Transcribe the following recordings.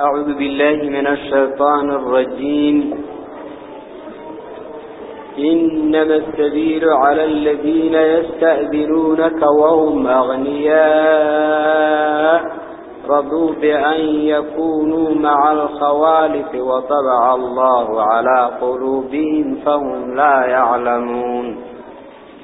أعوذ بالله من الشيطان الرجيم. إنما السبيل على الذين يستأذنونك وهم أغنياء. رضوا بأن يكونوا مع الخوالف وطبع الله على قلوبهم فهم لا يعلمون.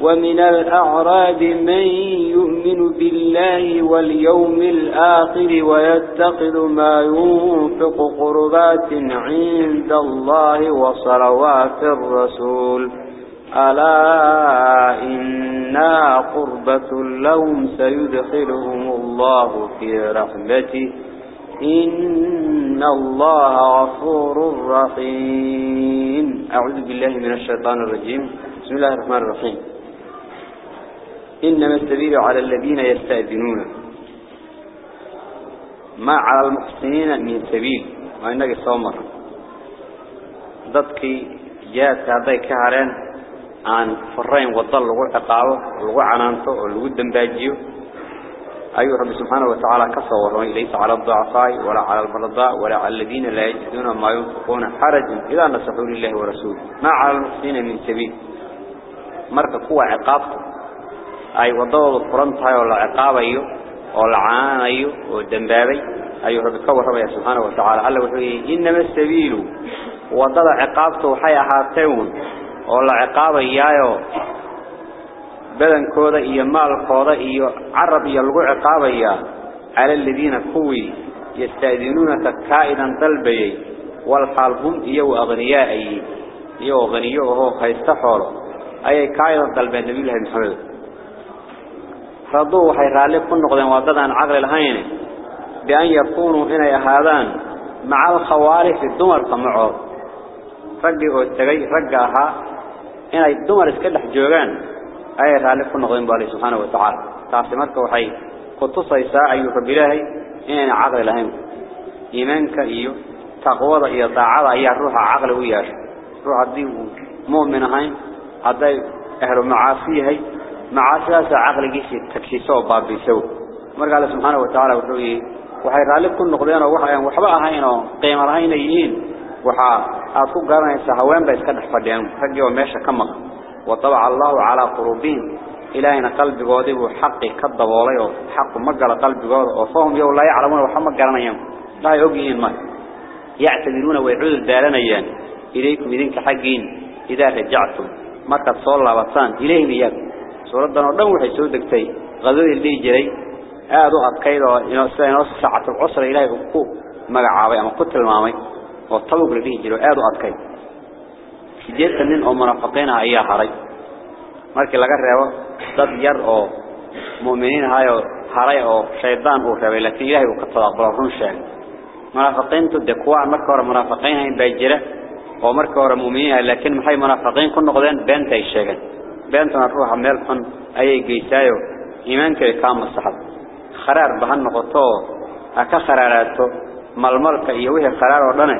ومن الأعراب من يؤمن بالله واليوم الآخر ويتقل ما ينفق قربات عند الله وصلوات الرسول. ألا إنا قربة لهم سيدخلهم الله في رحمته. إن الله غفور رحيم. أعوذ بالله من الشيطان الرجيم. بسم الله الرحمن الرحيم. إنما السبيل على الذين يستأذنون. ما على المحسنين من سبيل. وإنك صومر ضدك جاءت هذا كهران عن فرين وضل لغو عقابه لغو عنانته ولغو دنباجيه أيها رب سبحانه وتعالى كصور ليس على الضعفاء ولا على المرضى ولا على الذين لا يجدون ما ينفقون حرج إذا نصحوا لله ورسوله. ما على المحسنين من سبيل. مركة قوة عقابته أي وضوض فرنت هاي ولا عقابي ولا عان أيه ودنبابي أيه رب كبر ربي سبحانه وتعالى الله وحده إنما السبيل وضل عقابته حياة هاتون ولا عقابي ياه بدن كودة إيه مال كودة إيه عربي الجوع عقابي على الذين قوي يستأذنون كائدا طلبي والحالهم إيه أغنياء إيه إيه أغنياء هو خيستحر أي كائدا طلبي النبي الله محمد فضو وحي رالي كن نقدم وددان عقل الهين بأن يكونوا هنا يهادان مع الخوارف الدمر طمعوا فقهوا التقي فقهها هنا الدمر اسكلح جوغان أي رالي كن نقدم بالي سبحانه وتعالى تعصمتك وحي قطص يساء أيها بلاهي هنا عقل الهين إيمانك أيه تقوض إيه طاعة أيها الروح عقل وياش روح الدين مؤمن هين هذا أهل معاصيه هين معاصيه عقل جيش تكسيسه باب بيسو مرق الله سبحانه وتعالى وحي وحي رالي كنا قدام وحي وحبا هاينو قيمة هاين يين وحا أتوقع قرنا يسهوين بيسكن حفظيان فقي وماشا كمق وطبع الله على قلوبهم. إلهنا قلب قوضي حق كالضبولي حق مقال قلب قوضي وفهم يو لا يعلمون وحمق قرنيان لا يوقيين ما. يعتذرون ويعود الدالنيان إليكم إذنك حقين إذا رجعتم مركز صلى الله وطان إليهم إياكم سورة دانو وحي سودكتي غذو اللي جري آدو أبكيد ونص ساعة العصر إلهي أبقو مقعابي أما قتل المامي والطبق اللي جري آدو أبكيد sideetan nin oo munaafiqiin ah ayaa haray markii laga reebo dad yar oo muuminiin ahayo haray oo shaydaan uu rabay laakiin ilaahay uu ka tadaqbalo run sheeg munaafiqiintu de kuwa marka hore munaafiqiin hayn bay jira oo marka hore muuminiin laakiin maxay munaafiqiin ku noqdeen beenta ay sheegeen iyo wixii kharaar oo dhan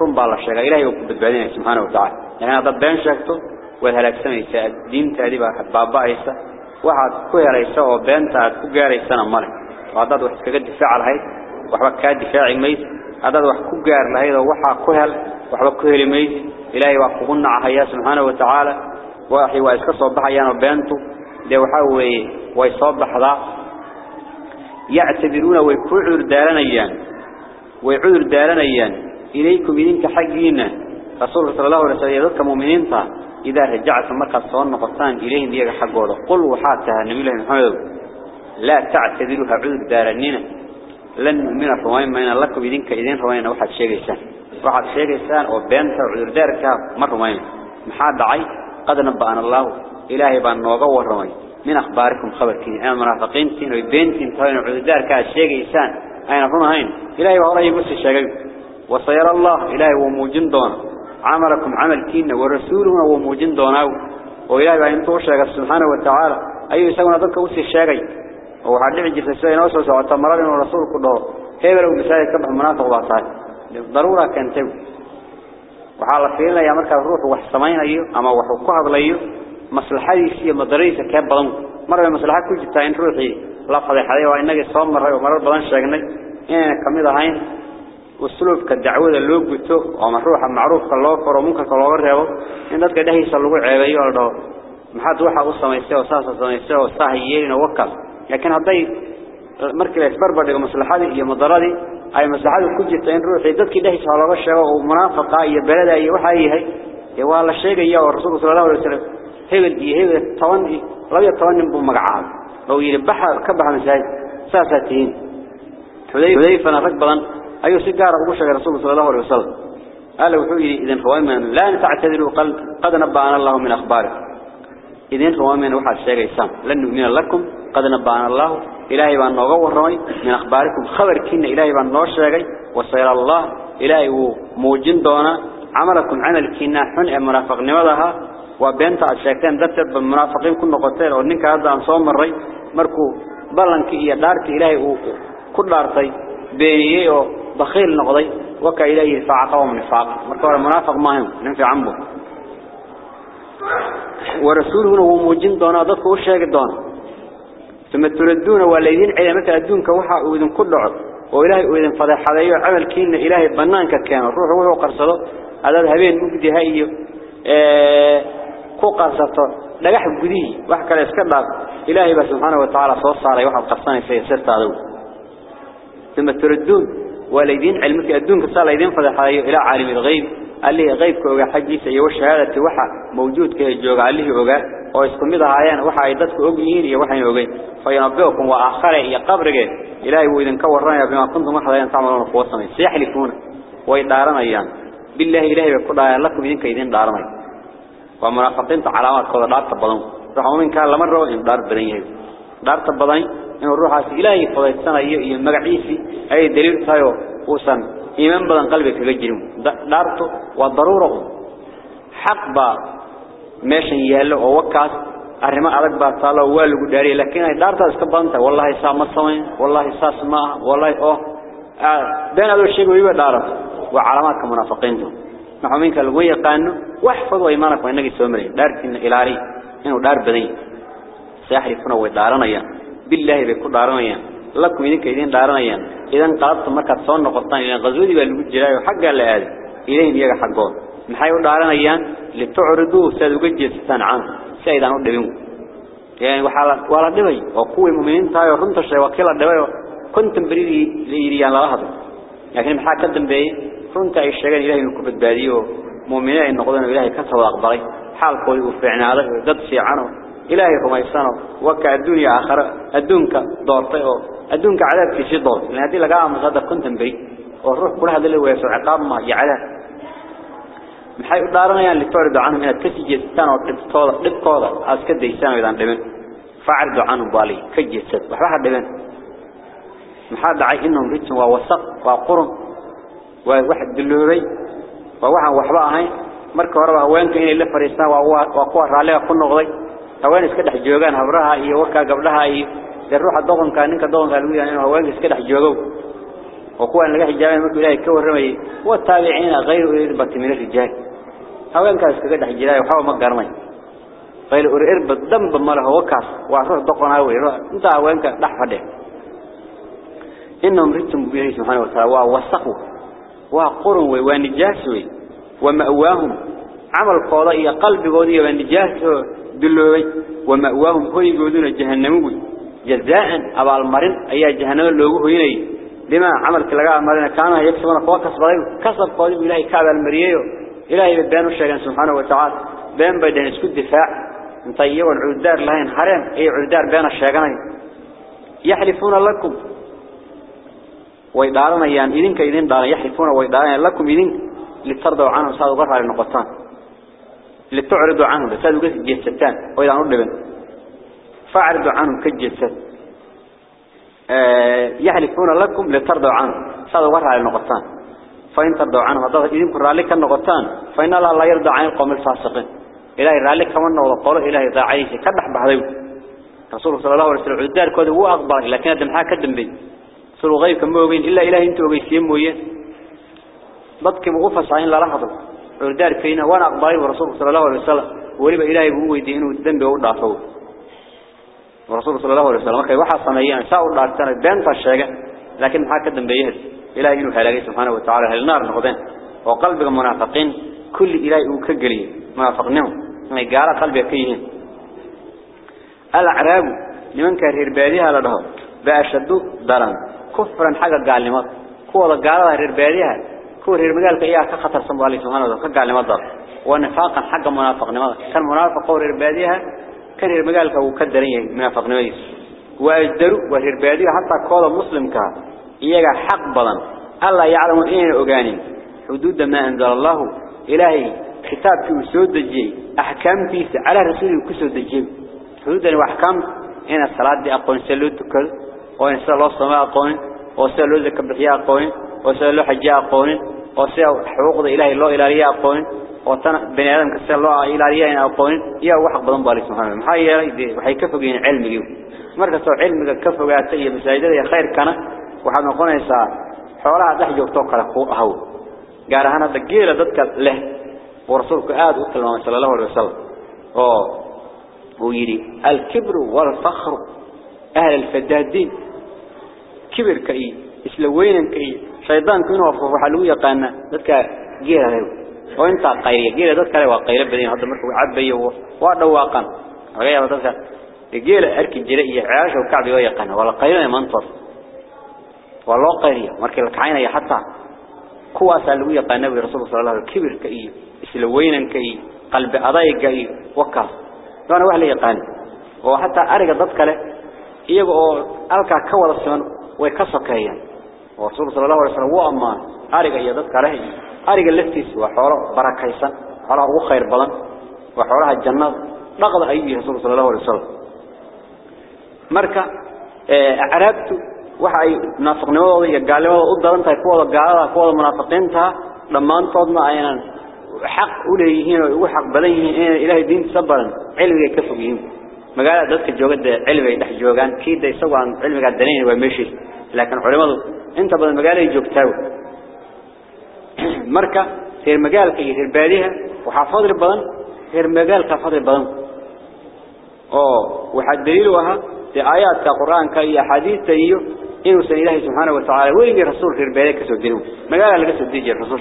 run baa la sheegay ilaahay uu ku badbaadinay subhanahu wa ta'ala yani dad been sheegto way halaagsanaysaa diintaadi baa baaba'aysa waxaad ku helaysa oo beenta aad ku gaaraysana male waa dad wax iskaga difaac lahayd waxba ka difaaci mays hadad wax ku gaar lahayd oo waxa ku hel waxba ku heli mays ilaahay waa kugu nacahaya subhanahu wa ta'ala waxay waa iska soo baxayaan oo beentu de waxa weeye way soo baxdaa yactabiruna way ku cudur daaranayaan way cudur daaranayaan ilaykum idinka xaqiina rasuulka sallallahu alayhi wasallam dadka muuminiinta رجعت مركز صون نقطان إليهم يجا حقوده قل وحاتها النبي الله محمد لا تعتذروا عذر دارنين لن نؤمن فوين ما لكم إذنك إذن روين واحد شيء إنسان واحد شيء إنسان وبينت عذر دارك مر روين محاد عي قد نبأنا الله إلهي بأن نوقوا الروين من أخباركم خبر كين أنا منافقين تين وبينتين توين عذر دارك الشيء إنسان. أين هنا هين؟ إلهي وهو يبص الشيء وصير الله إلهي وموجن دونه عملكم عمل كينا ورسولنا وموجين دوناو. وإلهي بأن توشيك سبحانه وتعالى. أي يسونا ذلك وسي الشيغي. وحد لعجي في السوين وصوص وتمرين ورسول كله هيبا لو مسايا كبح مناطق باطاي ضرورة كان تو وحالا فينا يا مركز الروح وحسمين أيو أما وحكوها بليو مصلحة يسي مدريسة كيب بلن مرة مصلحة كل جتاين روحي لفظي حدي وإنك صوم مرة ومرة بلن شاقني إنك كميدة هين والسلوك كالدعوة اللي قلته ومروحا معروف كالله فرو ممكن كالله غريبه إن ذلك ده يسلقوا عيبايو والله محاد وحا أصلا وساسا سميسيه وصاحيين ووكل لكن هذي مركز إسبربر لغا مصلحاتي هي مضراتي أي مصلحاتي كجتين روحي ذلك ده يسلقوا الشيء ومنافقة هي بلد أي وحا هي هي والله الشيء يا والرسول صلى الله عليه وسلم هبل دي هبل طوان لو يطوان بمقعاد لو يربحها كبها مساجد ساساتين حذيفة ركبا أيو سجارة وقوش رسول صلى الله عليه وسلم قال وحوي إذن خوامن لا تعتذروا قد نبأنا الله من أخبارك إذن خوامن وحد إسام لن نؤمن لكم قد نبأنا الله. إلهي بأن نغور رمي من أخباركم. خبر كنا إلهي بأن شيء وصير الله. إلهي موجن دونا. عملكم عمل كنا حن منافق نمضها وبنت الشيطان ذات بالمنافقين كنا قتال ونك هذا عن صوم الري. مركو بلنك إيا دارك إلهي كل دارتي. بينيه بخيل نقضي. وكا إليه فعقهم نفاق مركور المنافق ما هم. ننفع عنه ورسوله هو موجين دونا. ضدك وشاق دونا. ثم تردون والذين علمك أدونك وحا أوذن كل عب وإلهي أوذن فضح هذا عمل كين إلهي بنانك كان الروح وهو قرصده هذا الهبين مجدي هاي كو قرصته لقح بقديه وحكا ليسكبه إلهي سبحانه وتعالى صوص عليه وحا قرصاني سيسرت هذا ثم تردون والذين علمك أدونك صار ليدين فضحايا إلى عالم الغيب. قال لي غيبك وجا حجي سي وشهادة وحى موجود كجوج عليه وجا ويسكم إذا عيان وحى عيدتك أبيين يا وحى يوجين فينبئكم وآخر يا قبرك إلهي وإذن كورنا بما كنتم أحد تعملون قوة سيحلفون ويدارنا أيام بالله إلهي بكل لكم إذن كيدين دارنا ومنافقين علامات كذا دار تبضون رحموا من كان لمرة إن دار بدنيه دار تبضين إن الروح إلهي فضيتنا إيه مجعيسي أي دليل تايو وسن إيمان بدن قلبك كجرم دارته والضرورة حق با ماشي يهلا ووكاس arrimo adag baa taalo waa lagu dhaariyay laakiin ay daarta iska badanta wallahi saama sameyn wallahi saas ma wallahi oo been adu sheego iba dhaarato waa calaamaadka munaafiqiinta maxuminka lagu yaqaano wax fadwa iimaanka inaga soo maray dhaartina ilaari inuu dhaar badan saxrifuna way dhaaranayaan lakum idinka idin dhaaranayaan idan qalabta markaad soo noqotaan ilaa qaswadii baa lagu jiraayo xagga la aad ilayhim iyaga xagood maxay u dhaaranayaan litucridu sad uga jeestaan caan si aydan u dhibin yani waxa wala dhibay oo kuwii muuminiinta ay runta shay wakiila dhibay kuntum baridi leeyiriyaan la hado laakiin maxaa ka dambeeyay runta ay sheegan ilaahay inuu ku badbaadiyo muuminiin ay noqdaan ilaahay ka soo aqbalay xaalkooda uu fiicnaaday dad fiican إلهي رميسانه وكا الدنيا آخر الدنيا دورته الدنيا عذاب في شيء لأن هذه لقاها مصادر كنت بري والروح كل هذا اللي ويسوع عقاب ما يعلى. محي دارنا يعني اللي تعرض عنه من التسجيل ستان وقبطوضة قبطوضة أسكد ديسان وإذا دمن. فعرض عنه بالي. كجيل ست وحبها دمن؟ محاد عي إنهم ريتهم ووسق وقرن. وواحد دلوري. وواحد وحبها هاي. marka horeba haweenka inay la fariistaan waa waa kuwa raaliga ku noqday haween iska dhex joogaan habraha iyo الروح الضغن كان إنك الضغن قالوا يعني هو وينجس كده حجابه وقوان لقى حجابه ما كلها يكوى الرمي إيه، والتابعين غير إربط من الرجال. هو وينجس كده حجابه وحاوة مقارمي غير إربط دم بماله وكاس وعصوص الضغن هو يروح انت هو وينجس كده حفده إنهم رجتم به سبحانه وتعالى ووسقوا وقروا ونجاسوا ومأواهم. عمل قضائي قلب قضية ونجاسوا دلوا ومأواهم. هو يقولون الجهنموا جزاء أبا المرن أي جهنم اللوغو هيني. لما عمل كلاقاء المرن كانوا يكسبون قوة كسبين كسب قضيب إلهي كعب المريو. إلهي ببانو الشيطان سبحانه وتعالى. بين بيدين اسكو الدفاع انطيوا العدار لهين حرام أي عدار بين الشيطان يحلفون لكم. ويدارنيان إذن كإذن دار يحلفون ويدارنيان لكم إذن. لترضوا عنهم. سادوا غفر النقطان لتعرضوا عنهم. سادوا قد جيستان وإذا نردبن فاعرضوا عنهم كجيست آه يحلفون لكم لترضوا عنهم. سادوا غفر النقطان. فإن ترضوا عنهم هذا إذن كن رالك النقطان. فإن الله لا يرضى عن القوم الفاسقين. إلهي رالك كمان وقال إلهي ذا عيسى كدح بحضيو رسول صلى الله عليه وسلم عدار كده هو أخبار لكن هذا محا كدن بي. سلو غيب كما وين إلا إلهي انتو وغيسين مويه ضدك مغفص عين لا لحظة. عردار كينا وأنا أقبالي ورسول صلى الله عليه وسلم. وليبا إلهي بقوه يدينه الدنب وضعفه ورسول صلى الله عليه وسلم كي وحا صميان ساور دارتنا بين فالشيغة. لكن محاكا الدنبيهد إلهي إنه هلاقي سبحانه وتعالى هل النار نقضين وقلبك منافقين. كل إلهي وكقلي منافقنهم. قال قلبي كيهن الأعراب لمن كان هرباديها لدهو. بأشدوا دران كفرا حاجة قال لمط كوة قالها هرباديها كور المجال كيا كخطر الله سبحانه وتعالى قال لمط ونفاقا حق منافق نمط كان منافق قور هرباديها كان المجال كهو كدريه منافق نميس وأجدروا وهرباديها حتى كوة مسلم كا إيجا حق بلن الله يعلم إيه أجاني حدود ما أنزل الله. إلهي كتاب في سود الجي. أحكام فيه على رسوله كسود الجي. حدودنا وأحكام إن الصلاة دي أقوين سلوت كل وإن صلى الله أقوين. وسلوا ذك بحياء أقوين. وسلوا حجاء أقوين. وسلوا حقوق إلهي الله إلهي أقوين. وتنا بني آدم كسر الله إلهي أقوين يا وحق بدن بالي سبحانه محيا يدي وحي كفوا جين علم يو مركز علم كفوا جاتي مساجد يا خير كنا وحنا نقول إنسان حوالها تحجوا توكل هو جارهنا دقيرة ضدك له ورسولك آد وكلمة صلى الله عليه وسلم أوه ويري الكبر والفخر أهل الفدادين كبر كأي إسلوين كأي شيطان كانوا وحلو يقانا ذاتك جيرا له وانت قيرية جيرا ذاتك له وقيرة بدين هذا مركب عبي وادواقا غير ذاتك جيرا أركي جرائية عاش وكعبي ويقانا ولا قيرة منطر ولا قيرية مركب الكعين حتى كواس لو يقانا برسول صلى الله عليه وسلم كبر كأي إسلوين كأي قلب أضايق كأي وكاس oo hatta ariga dad kale iyaga oo alka ka wada siman way ka sokeeyaan. Oo rasuulka sallallahu alayhi wasallam waa amaan ariga iyo xoolo ugu khayr badan waa xoolaha jannada dhaqda ayuu rasuulka sallallahu alayhi wasallam marka ee arabtu waxa ay munaafiqnimadooda iyo gaalnimadooda u daran tahay kuwada gaalada kuwada munaafiqiinta dhamaantoodna aynan حق وليهين وحق بليهين إن إله دين سبرا علم يكفيهم مقالة ذاتك الجوجد علم يدح جوجان كيد يسوى عن علم قدرين ومشي لكن علماء أنت بدل مقالة يجوكتاو مركة هي المقالة كي هي البادية وحافظ البضن هي المقالة كحفظ البضن أوه وحد دليلها في آيات كقرآن كي حديث تيو إنه سن الله سبحانه وتعالى وين رسول في البادية كسودينه مقالة لقى سوديجي الرسول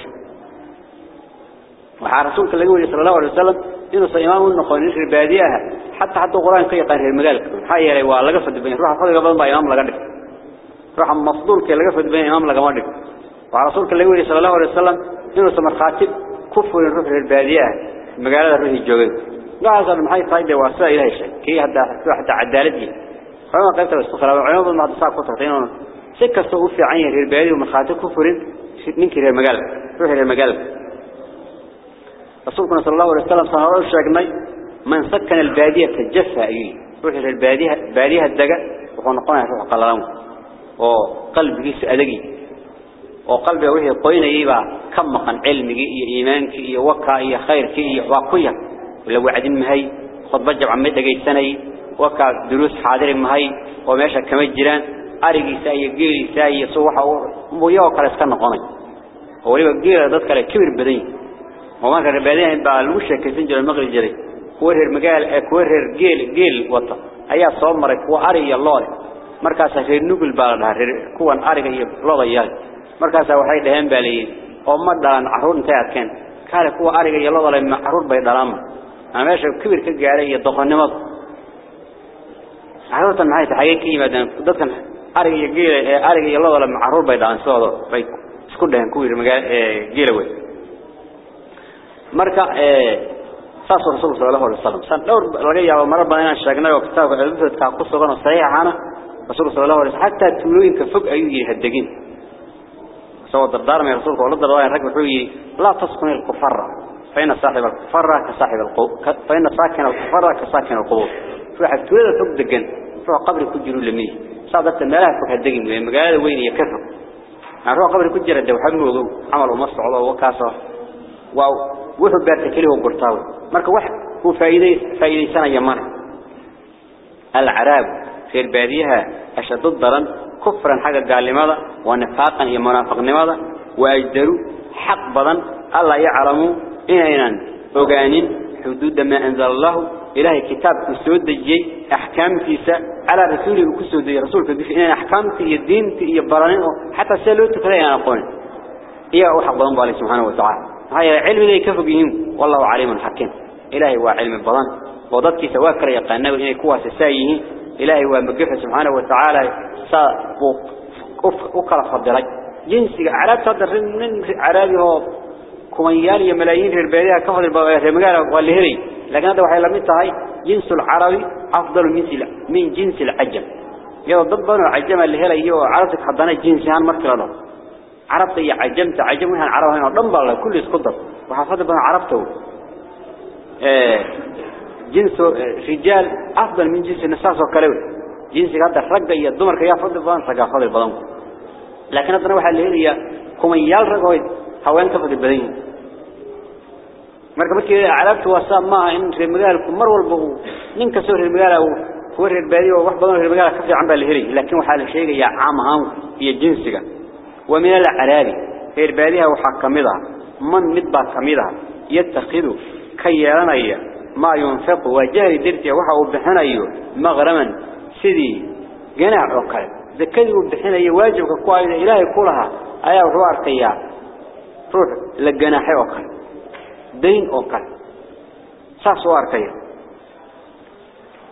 waxaa rasuulka laga wariyay sallallahu alayhi wasallam inuu saymaan u noqon in baadiyaha hatta hatta quraan ka yaqaan reer magaalka waxa yeelay waa laga fadhiyo ruuxa fadhiga badan baa imaam laga dhig ruuxa mafduulka laga fadhiyo imaam laga ma ورسولك اللي قولي صلى الله عليه وسلم إنه سمر خاتب كفر الروح للبادية مقالة الروح الجوغي وعظة من حي طيب واسع إلهي شيء كي حتى حتى عدالتي فما قلت بستخرى وعيوب المعضة ساعة قطرة تينونا سكة صغوفة عين للبادية ومن خاتب كفر منك للمقال روح للمقال رسولك صلى الله عليه وسلم صلى الله من سكن البادية تجفى إليه روح للبادية البادية الدقة وقلبه سألقي وقلب وجه قوين يبا كم مقن علمك إيه إيمانك إيه وكا إيه خيرك إيه واقيا ولو وعدين مهي خطبة جمع مدة جاي سنة وكا دروس حاضر مهي وماشا كما جيران أرقي ساي قيلي ساي صوحة ومويا وكلا اسكن قني وليبا قيلة ضدك كبير بدين وما كان ربادين بقى المشرك سنجل المغرب جري كورهر مقال كورهر قيل قيل وطا أيها صومرك وأري الله markaas reer nugul baa la kuwan ariga iyo lodayal markaas caruur intay adkeen kale kuwa ariga iyo lodale ma caruur bay dhalaan ama meesha kibir ka gaaray iyo doqonnimada caruurtan maxay tahay ka yimaadaan dadkan ariga iyo geela ee ariga iyo lodale ma caruur bay dhalaan sidoo bay isku dhaheen kuwii magaal ee geela way marka ee saas rasuulku sallallahu alayhi wasallam san dhowr laga yaabo marar badan inaan sheegnay oo kitaabka cilmiga ku sugan oo saxiix ahana رسول صلى الله عليه وسلم حتى تولوين كفق أيوه هدقين سوى الدردار من رسولك والله الدردار ركب حوي لا تسكن الكفر فإن صاحب الكفر كصاحب القبور فإن ساكن الكفر كساكن القبور. فواحد تولد تبدقن فهو قبر كجروا لميه صادت الملاك فك هدقين وين مقالة وين يكفر. يعني هو قبر كجر الدو حمله عمل ومصر الله وكاسة. ووحب بارك كله وقرطاوي. مركا واحد هو فايدة فايدة سنة يمان العراب في البادية أشد الضرن كفرا حاجة قال لماذا ونفاقا هي منافق لماذا وأجدروا حق بضن الله يعلموا إننا أغانين حدود ما أنزل الله. إلهي كتاب كسود جي أحكام فيسا على رسوله كسود رسولك بف إننا أحكام في الدين في برانين حتى سألوت فلا أنا أقول. إيه أحق بضن بالله سبحانه وتعالى. هاي علم ذي كفوا بهم والله عليم حكيم. إلهي هو علم البضن. وضدك سواكر يقانا إنه كواس سايه إلهي ومقفة سبحانه وتعالى وكلا فضلي جنسي عرب صدر من عربي هو ملايين في البلدية كفضل المقالة واللي هري لكن هذا وحي لمدة هاي جنس العربي أفضل من جنس العجم. يلا ضبنا العجم اللي هري يو عربتك حضانا جنسي هان مركلا له. يا عجمت عجم هان عرب هان ضمبا الله كل يسقطر وحفظ بنا جنس رجال أفضل من جنس النساء وكلوي جنس هذا الرجل يا الدمر كيا فضل بدن سجى فضل بدن لكن أنا واحد اللي هي كميال رجوي هوان كفضل بدين مركب كي عرفت وصام ما إن في المجال كمر والبغو. نين كسر المجال أو هو البادي وواحد بدن في المجال كفي عم بالهري لكن وحال شيء يا عام هام هي جنسك ومن العرابي في البادية وحكمها من مدبا كميدا يتخذ كيانا ما ينفق وجاري درتي وحا وبحنايو مغرما. سيدي جناع وكل ذكري وبحنايو واجبك كوايد إلهي كلها. أيا وحو أرقيا. روح للجناح وكل دين وكل ساس وأرقيا.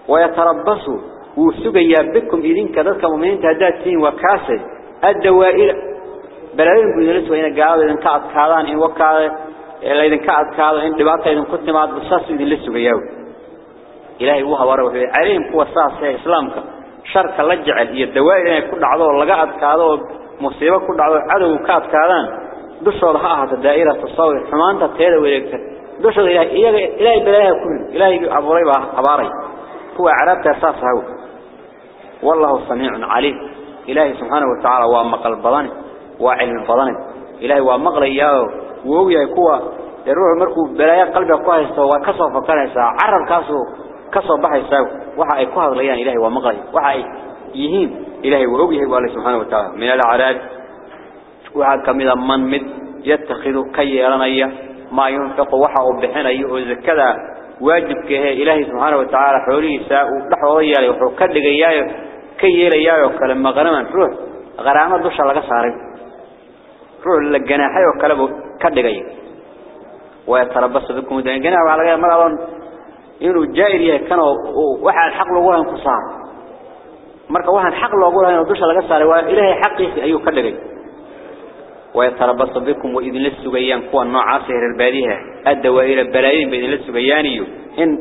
ويتربصوا وسجيا بكم إذن كذلك مؤمنين تهداتين وكاسد الدوائر. بلالين بيدلس وين قاعد إذن كعد كعدان إن إلا إذن كعد كعد إن دبعت إذن كنت ما بصاص إذن لسه جياو إلهي وها وروا عليهم قوة صاص إسلامك شرك لجعل هي الدوائر إن كل عضو لقعد كعدو مصيبة كل عضو عدو كعد كعدان دشوا لها هذا الدائرة تصور حمان تتهذا ويكتر دشوا إلهي إلهي بلاها كل إلهي أبو ريبا أباري هو عربت أساس هو والله سميع عليم إلهي سبحانه وتعالى ومقل بضاني وعلم بضاني إلهي ومقل إياه ووجي كوا الروح مركو بلايا قلب قايس سوا كسر فكانسا عرر كسر كسر بحيس سوا وحاي كوا ضليان إلهي ومغري وحاي يهين إلهي ووجي وقال سبحانه وتعالى من العراد وعاد كم إذا من مد يتخذ كي رنيا ما ينفق وحاء بحنا يؤز كذا واجب كه إلهي سبحانه وتعالى حوري ساء لحوري عليه وكد جياه كي يلياه كلام غرامة روح غرامة دش على قصارب روح للجناح يوكلبه ka dhigay ويتربص بكم دين. جناح على ما أظن إنه جائر يكن واحد حق له وهن قصار مرك واحد حق له وهن دوش على قصار وإلهي حقه أيو كدري ويتربص بكم وإذن للسجيان كون نوع عصير الباريها الدوائر البلايين بإذن للسجيانيو إن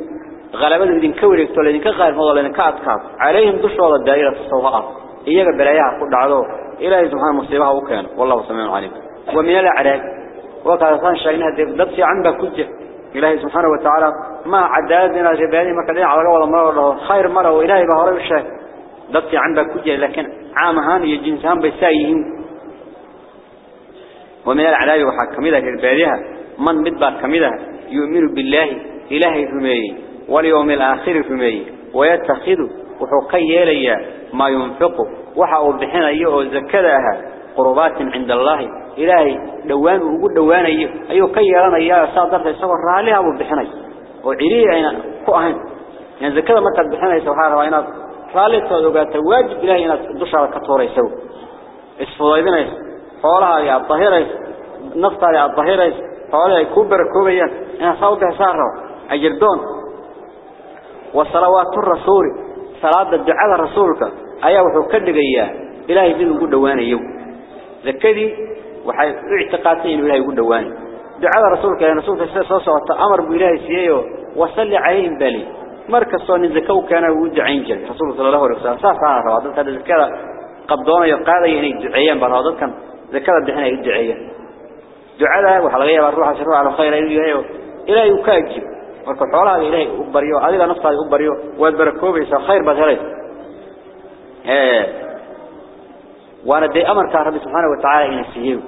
غلبة إذن كوري كتول. إذن كغير فضل. إذن كعد كعد عليهم دوش على الدائرة الصوغاء إياك بلايها قد عضو إلهي سبحانه مصيبها وكان. والله سميع عليم. ومن الأعراق وقال صان شاينها دبسي عنبا كجة. إلهي سبحانه وتعالى ما عدادنا جبالي ما كدين على قول مرة خير مرة وإلهي بهرب الشيء دبسي عنبا كجة لكن عامهان يجنسان بسايهم ومن العذاب وحكمده البادية من مدبر كمده يؤمن بالله إلهي رمي واليوم الآخر رمي ويتخذ وحقي لي ما ينفق وحاو بحين أيه زكدها قربات عند الله. إلهي دوان وقود دوان أيه أيه كي يرانا إياه صادرت يصور راليها وبحين وعليه أين فؤهن. يعني زكدا ما تبحين يسوحها وإنات رالي تودوغات واجب إلهي إنات دشارة كتورة يسو اسفضايدين يسو حولها يا الظهيرة نفطها يا الظهيرة حولها كوبر كوبيا إنها صوتها سارة. أجردون. وصلوات الرسول صلاة الدعاء رسولك أيها وحو كدقيا إلهي بيضو قد دواني يو ذكذي وحي اعتقادين إلهي قد دواني. دعاء رسولك يا رسولك سيسوسة أمر بإلهي سيئيو وصلي عليهم بالي مركز صون زكاو كان ود عين جل رسول صلى الله عليه وسلم صار روادت هذا الزكاة قبضونا يقاضي يعني دعيان برهادت كان زكاة دحنا يدعيان دعاء وحلقية بروح شروع على خير إلهي. إلهي يكاجب. marka xoolaha ilaahay u bariyo adiga naftaada u bariyo waad barakoobaysaa khayr baad helaysaa ee waana de amarka rabbi subhanahu wa ta'ala ina siiyo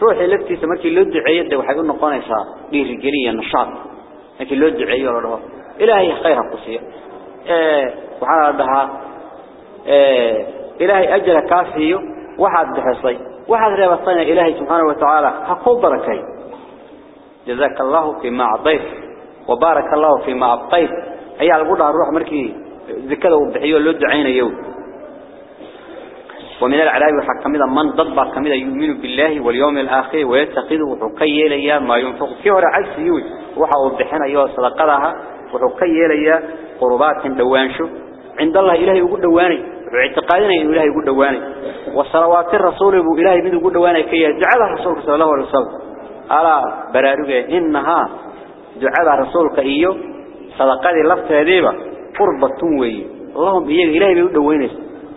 ruuxi laftiisa markii loo duceeyo waxay u noqonaysaa dhiirigeliye iyo nashaad markii loo duceeyo la dhaho ilaahay khayr ku siiyo ee waxa dhahaa ee ilaahay ajra ka siiyo waxaad bixisay waxaad reebatay ilaahay subhanahu wa ta'ala ha ku barakay جزاك الله فيما أعطيت وبارك الله فيما أبقيت أي على قولها الروح مركي ذكره وبحيه اللي دعين يوم ومن العراب حكم إذا من ضبط كم إذا يؤمن بالله واليوم الآخر ويتقذ وحكي ليا ما ينفق. فيه عكس يوي وحاو بحنا يو صدقها وحكي ليا قربات دوانشو. عند الله إلهي يقول دواني. واعتقادنا إن إلهي يقول دواني. وصلوات الرسول إلهي بيد يقول دواني. كي جعلها الرسول صلى الله عليه وسلم. على برارجه إنها دعاء رسولك إيو صدقاتي لفت هذيبا. قربة وي اللهم إيه إلهي بيقول دوينيس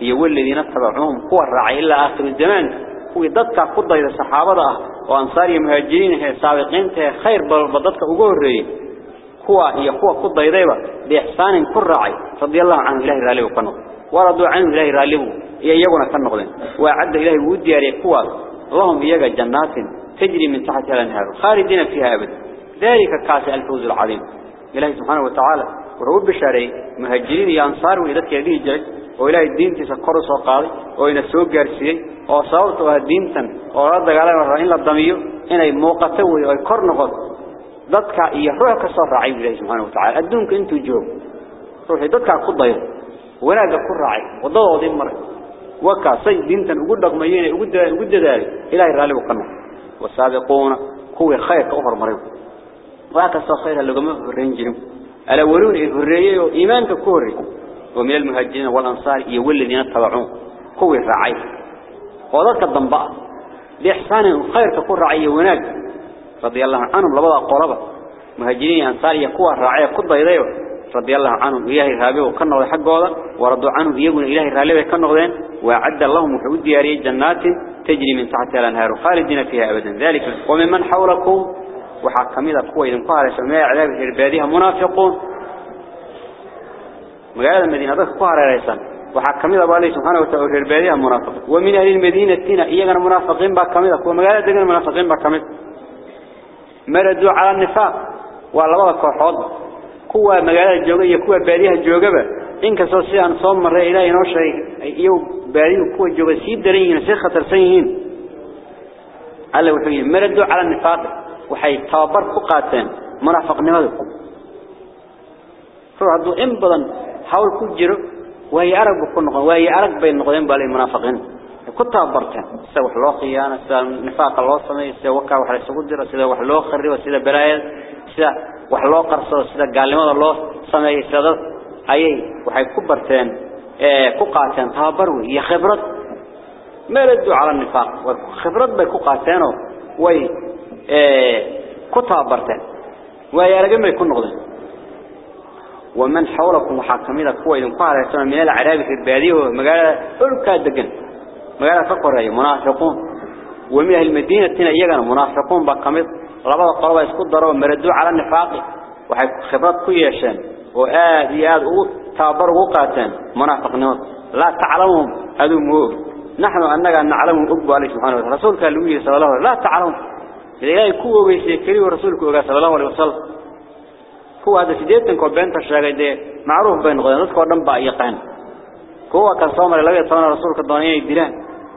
الله المهاجرين المهاجرين المهاجرين إيه والذين اتبعوهم قوة الرعي إلا آخر الزمان هو ضدك قضى إذا صحابة وأنصاري مهاجرين هي سابقين خير بضدك أقول هو هي هو قضى إذا بإحسان كل رعي رضي الله عنه إلهي راليه وقنط ورضوا عنه إلهي راليه يقولنا كنقضين وأعد إلهي ودي عليه قوة اللهم إياك جنات تجري من تحتها الأنهار خالدين فيها أبدا ذلك كاس الفوز العظيم إلهي سبحانه وتعالى وهو بشاري مهاجرين يا أنصار وإذا يديه جري وإلهي الدين تسكره سوقاضي وإن السوق جارسيي وصوته الدين تن ورد على الرئين للضميو إن موقته ويكر نقض ضدك إيه روحك صار رعي إلهي سبحانه وتعالى أدونك أنتو جوب روحي ضدك قضيه ولا ذكر رعي وضوه ذي مرة وكا سي دين تن وقد رقميين وقد ذلك إلهي رالي وقنه والسابقون هو خير كأفر مريض وهكذا خير اللي قمه الرنجرم الأولون الرئي إيمانك كوري ومن المهاجرين والأنصار يولي الذين اتبعون هو الرعي وذلك الضنباء بإحسان خير ككور رعي وناك رضي الله عنهم لبضع قربة مهاجرين أنصار يكون الرعي كل ضيضيه رضي الله عنهم إلهي رابيه وكانوا حقه وردوا عنه يقول إلهي رابيه كانوا ذين. وأعد اللهم وحود دياري جنات تجري من تحتها الأنهار خالدين فيها أبدا. ذلك وممن حولكم. وحكم إذا قوة إذن قال سماء عذاب البادية منافقون. مجال المدينة هذا قارئ ريسان وحكمي ربنا سبحانه وتعالى البادية المنافق ومن أهل المدينة تينا إياك المنافقين بكمل أكو مجال دين المنافقين بكمل مردوا على النفاق. وعلى الله كحوض قوة مجال الجوية قوة بادية الجوجبة إنك سوسي أن صوم مرة إلى ينشر يو بادية قوة جوسي درين سخة ترسين على وحيه مردوا على النفاق. وحي تابر فقاتين. منافق نمذكم فرعدوا إن بدن حول كجرو وهي أرق بقنقن وهي أرق بين نقدين بالي منافقين كتها برتن سوى حلاقي أنا سوى نفاق الله صني سوى وكا وحلا سقود درس سوى حلاق خري وسوى برايل سوى حلاق قرص وسوى قال ما الله صني سوى أيه وحي كبرتن كقاتن تابرو هي خبرة ما ردوا على النفاق. وخبرة بكقاتنه وهي إيه، كتها برتن وهي أرق بين نقدين ومن حولكم محاكمين كوا إذن قال من العراب في البادية ومقالة أولكا دقن. مقالة فقر منافقون. ومن المدينة تنا يجنا منافقون بقمت لبض قلبا يسكت ضروا مردوا على النفاق. وحي خبرات كويشان وآد ياد أو تابر وقاتان منافق نوت. لا تعلمهم. هذا موج نحن أنك نعلمهم أبو عليه سبحانه وتعالى. رسولك اللي صلى الله عليه وسلم. لا تعلمهم. إذا يكون ويسيكري ورسولك صلى الله عليه وسلم. هو هذا سيدتن كو بنت الشاقي دي معروف بين غير نسكو دم با يقان هو كان صومر لغا يتوانا رسولك الدنيا يديران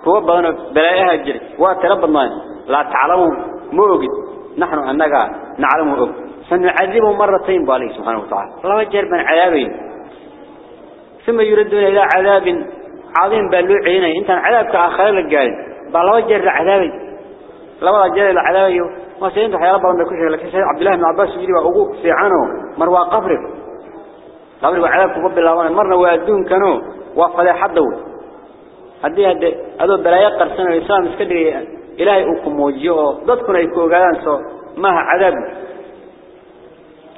هو بدنا بلايها الجري واترب الناس. لا تعلموا موجد. نحن أنك نعلم أب سنعذبهم مرتين بالله سبحانه وتعالى. الله جرب من عذابين. ثم يردون إلى عذاب عظيم بلوعين إنت عذابك آخر لك قال بالله جرب عذابي. لما جرب العذابي ما سينتو حيالا ما سيند حيا ربنا كل لك شيء. عبد الله بن عباس يجري وأقو في عنه. مر وقبر قبر وعلاقه رب الأوان مرنا وادون كانوا. وفلا حدوا هدي هدي. هذا بلايا قرسنا الإسلام. سكدي إلهي أقوم وجيه ضد كنا يكون جالن سو. ما عذاب.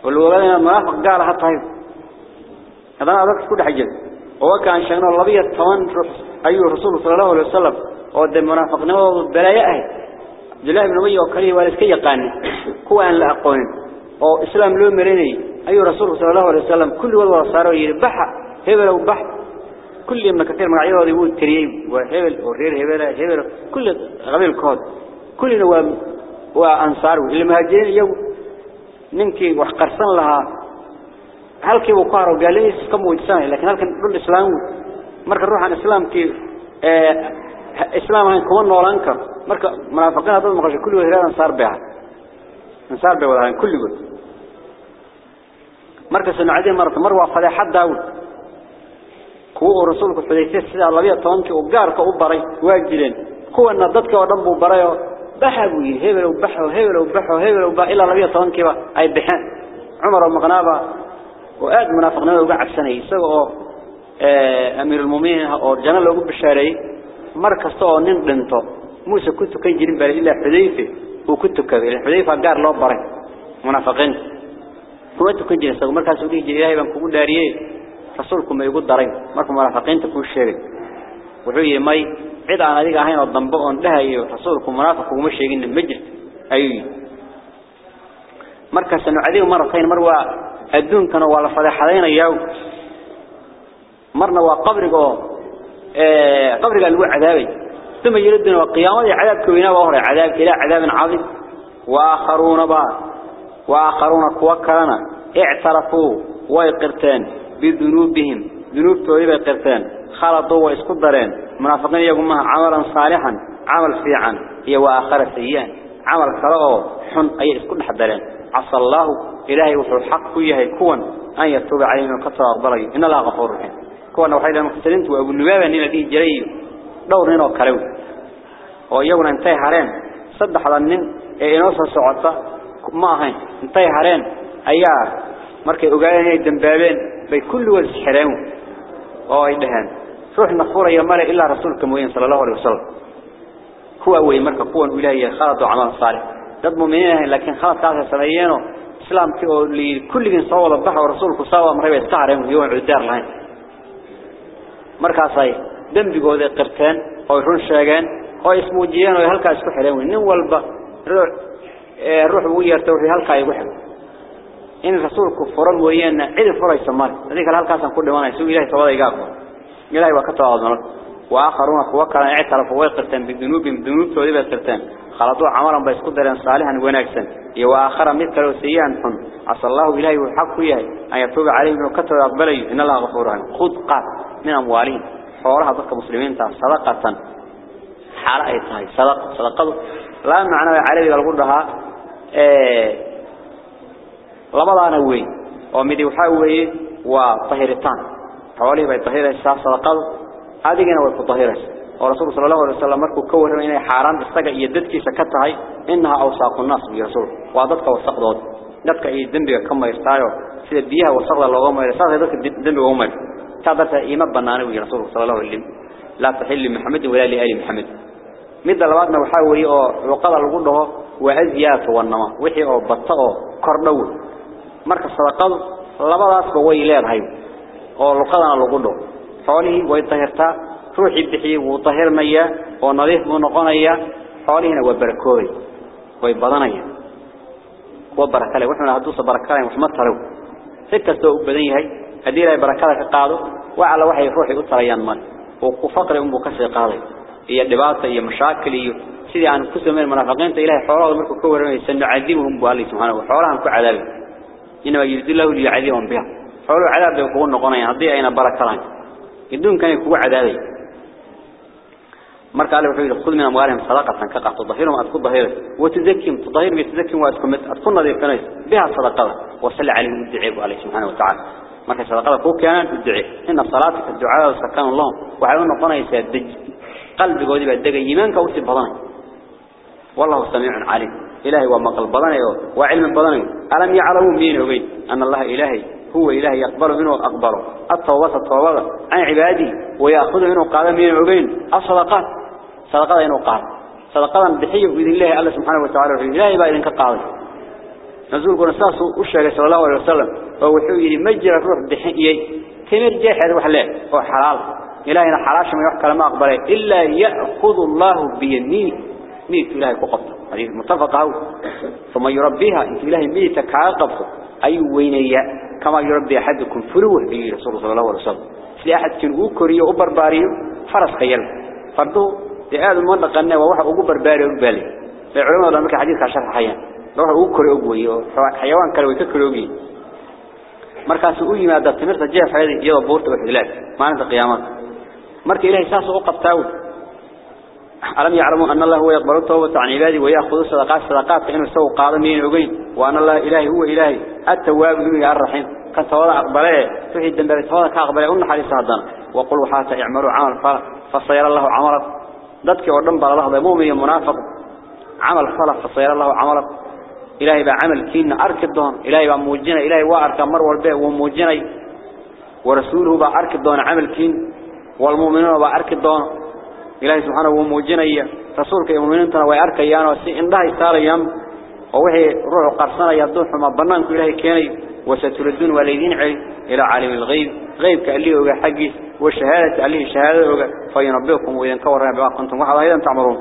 والولدين المرافق قال هذا طيب. هذا أنا أبغى كده حجج هو كان شأن الله بيت ثمان رس أيه رسول صلى الله عليه وسلم. أو المرافق نو بلايا أيه balaayo ah جلاه بن أبي وكريه والسكي يقاني. هو أن لا أقوين. أو إسلام لو مريني. أي رسول صلى الله عليه وسلم كل والله صاروا يربح. هبل وبح كل يوم كثير من عيوه يقول تريب وهبل ورير هبل. هبل. كل غبي الكود كل نوام وأنصاره اللي مهاجرين يوم ننكي وحقرصن لها. هل كي وقاروا قال لي كم وجسان لكن هل كان كل الإسلام مركز روح عن الإسلام كي آه إسلام هن كمان نولان كر مرك منافقين هذول مقاش كل وهران صار بها صار بها ولا كل جود مرك سنة عدين مرة مرة فلا حد داود كو رسولك فليس سيد الله بيا طنك وجارك وبري واجلين كو أن ضدك ودم وبري بحبوا هبل وبحوا هبل وبحوا هبل وبح إلا الله بيا طنك أي بحن عمر المغنابة وآد منافقنا وقع السنة يسوى أمير المؤمنين أو جنال لو بشاري markasta oo nin dhinto muuse ku tukan jirin baa ilaa موسى كنت كان جيرين بالي إلى حذيفة وكنت كذا يعني حذيفة قال لو بره منافقين. كنت كان جيرين سو مركز ودي جيري الله بان كوغو داريه رسولكم ايغو دارين مركم منافقين تكو شيغي و هو يمي عيد ان اديغا هين أو دنبه اون إيه، رسولكم منافق كوغو شيغين ما جيرت اي مركاس نعليو مرتين مروا ادون كانوا ولا فدحدين ياو مرنا وقبرغو إيه، قبرغا الوعد عذابي ثم يردون وقيامة عذاب كوينا وهر عذاب إلى عذاب عظيم. وآخرون با وآخرون كوكرنا اعترفوا ويقرتان بذنوبهم. ذنوب تويب يقرتان خلطوا ويسقدرين منافقين يقول معها عملا صالحا عمل فيعا. هي وآخر سيئا عمل خلقوا حن أي اسكد حدرين عصى الله إلهي وحو الحق فيه كون أن يتوب عليهم وكتر أقبله إن الله غفور رحيم. كون وحيدا مقتلين وأبو النبابة نينا ديه جريه دور نينو كلو ويونا انتهي حرين صدح على النين ee inoo soo socota ma ahayn intay hareen ayaa markay ogaadeen inay dambaabeen bay kulligood xireen oo ay dhaheen ruux nafuraya male ilaa rasuulka mooyeen sallallahu alayhi wasallam kuwa way marka kuwan ilaahay khalad oo amal saalix dad muuminiin ah laakiin khalad kaas sameeyeen islaamkii oo li kulligeen soo wada baxo rasuulku saawa maray iska hareen iyo cudaar lahayn markaas ay dambigooda qirteen oo run sheegeen oo ismuujiyeen oo halkaas ku xireen nin walba ruux ee ruux uu yeertay wixii halka ay waxay in rasuulku furan weeyana cid furaysa mar kale halkaas aan ku dhimanay soo ilaahay tawada iga aqoon ilaahay waa ka tawaadno واخرون kuwa kale اعترفوا way qirteen bidunubin dunubtoodi bay qirteen khaladu amalan bay isku dareen saalihan wanaagsan iyo waakhara mid kale oo siiyaan xun asallahu ilaahi uu xaq ku yahay ay tuuba calayhi inuu ka tawaab aqbalay in allah خوارها ضد المسلمين تعال صدقة حرائطها صدقة صدقة لا معنى عربي بالغردها لبلا نوي ومدي وحاوي وطهيرتان حوالي بي طهيرة الساحة صدقة هذه كانت في الطهيرة ورسول صلى الله عليه وسلم مركو كوهر من حاران بستقع يددك سكتها إنها أوساق الناس برسول وعددك وصدقه ندك إيه الدنبي كما يستعيه سيد بيها وصدقه اللغة ما يستعيه ندك الدنبي ومالك تعبت إما بنانه ورسول الله صلى الله عليه وسلم. لا تحل لمحمد ولا لآل محمد. مدى لبعضنا وحاولي وقضى لقوله وعزيات والنما. وحي أو بطاء كرنو. مركز صدقات لبعض أصبه ويلير هاي ولقضى لقوله فعليه ويطهرتا روحي بحي وطهر ميا. ونظيف منقون ايا فعليهنا وبركوري ويبضان ايا وبركالي وحنا هدوس بركالي وحمد تروا ستة سوء بدين هاي. هدينا بركلا كقالوا وعلى وحي روح يقتل ينمر وفقر أم بكسر قالي. هي دبابة هي مشاكل هي سيد عن كسر من المنافقين تيله حوار الملك كبر من السن عذيبهم بالي سبحانه وحوارهم كعذاب إنما يجد الله لي عذيبهم بها. حوار عذاب يقول نقول يا هدي أنا بركلا يدون كان يكون عذابي. مرك على وحي خذ من أموالهم صدقة كقع تظهرهم أتقول ظهير وتذكيم تظهر بيتذكيم وأتكمت أتقول نذير كنيس. بها صدقة. وصل عليهم الدعاء عليه سبحانه وتعالى. Wa wa wa wa marka sadaqada ku keenan du'aa inna salaataka du'aa sakan Allah waxay u noqonaysaa dij qalbigoodi baa degay iimaanka u sii badanay wallahu samii'un alim ilaahi waa maqal badanayo waa cilmi badanayo alam ya'lamu min ogeyn anna Allah ilaahi هو إله يقبل منه أقبله التوبة التوبة عن عبادي ويأخذ منه قادم من عبين الصدقات صدقات إنه قال صدقات بحيه بإذن الله الله سبحانه وتعالى إلهي بقى إذنك قال قول الساس وشهر صلى الله عليه وسلم وهو حويري مجرى الروح بحيه تمر جاح هذا وحلاه هو حلال. إلهينا حراش ما يحكى لما أقبله إلا يأخذ الله بيمين ميت إلهي قبطه هذه متفق هو ثم يربيها. إنت إلهي ميتك عاقبته أي وينيا كما يربي أحدكم فلوه في رسول صلى الله عليه وسلم. في أحد كان كوريو وبرباريو فرس خيال فرضه هذا المنطقة أنه وواحد أقول برباريو بالي العلماء لما كان حديث عشر حيان روح كوريو أقوي حيوان كانوا يتكلوا مركز أقول ما دات تمرت جاء في هذه يلا بورت وحدلات ما عند قيامات مركز إلهي ساس أقف تاود ألم يعلموا أن الله هو يقبل التوبة عن عباده ويأخذ الصدقات صدقات فإنه سوى قادمين وقين وأن الله إلهي هو إلهي التواب ذو الرحيم كان توضع أقبله فهي الدنبال توضع كأقبله أن حديث هذا وقلوا حتى يعملوا عمل فلا فصير الله عملك ذاتك ودنبال الله مؤمن منافق عمل فلا فصير الله عملك إلهي بعمل كين أركب دون إلهي بموجنا إلهي وأركب مر والبيع وموجنا ورسوله بأركب دون عمل كين والمؤمنون بأركب دون إلهي سبحانه وموجنا رسولك المؤمنين ترى ويأركيان وسي إن الله يستاريان ووحي روح قرصنا يدون حما بنانك إلهي كيني. وستردون والذين علي إلى عالم الغيب. غيب كأليه وغا حقي. والشهادة أليه شهادة وغا فينبئكم وإذن كورنا بما كنتم وحضا أيضا تعمرون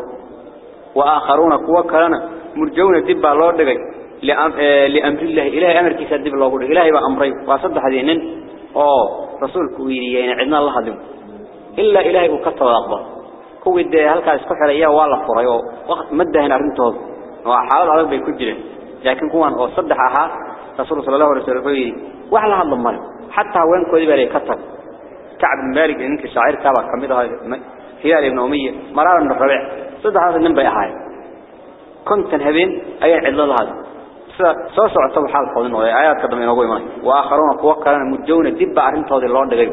وآخرون كوكرنا مرجون دب الله دقي لأم آه، لأمر الله. إلهي أمر كيس دب الله قل إلهي وأمري وأصدق هذه نن آه رسول كويري. يعني عندنا الله دم إلا إلهي وكتب الأخبار كويد هلك أشكر عليه والله فري وقت مدة هنا رنتوز وحاول على ربي بيكجلي لكن كون أصدقها رسول صلى الله عليه وسلم كويري. وحلا هذا مال. حتى وين كويد بري كتب. كعب مالك إنك شاعر تابع كمده هي الإبنومية مرارا الربيع صدق هذا نبي حاله kuntan habeen ayay cidlada hada soo socota xaal qodan oo aayadka dambe inoogu imanay waa akharuna kuwa kalena mujawna dib arintooda loo dhigay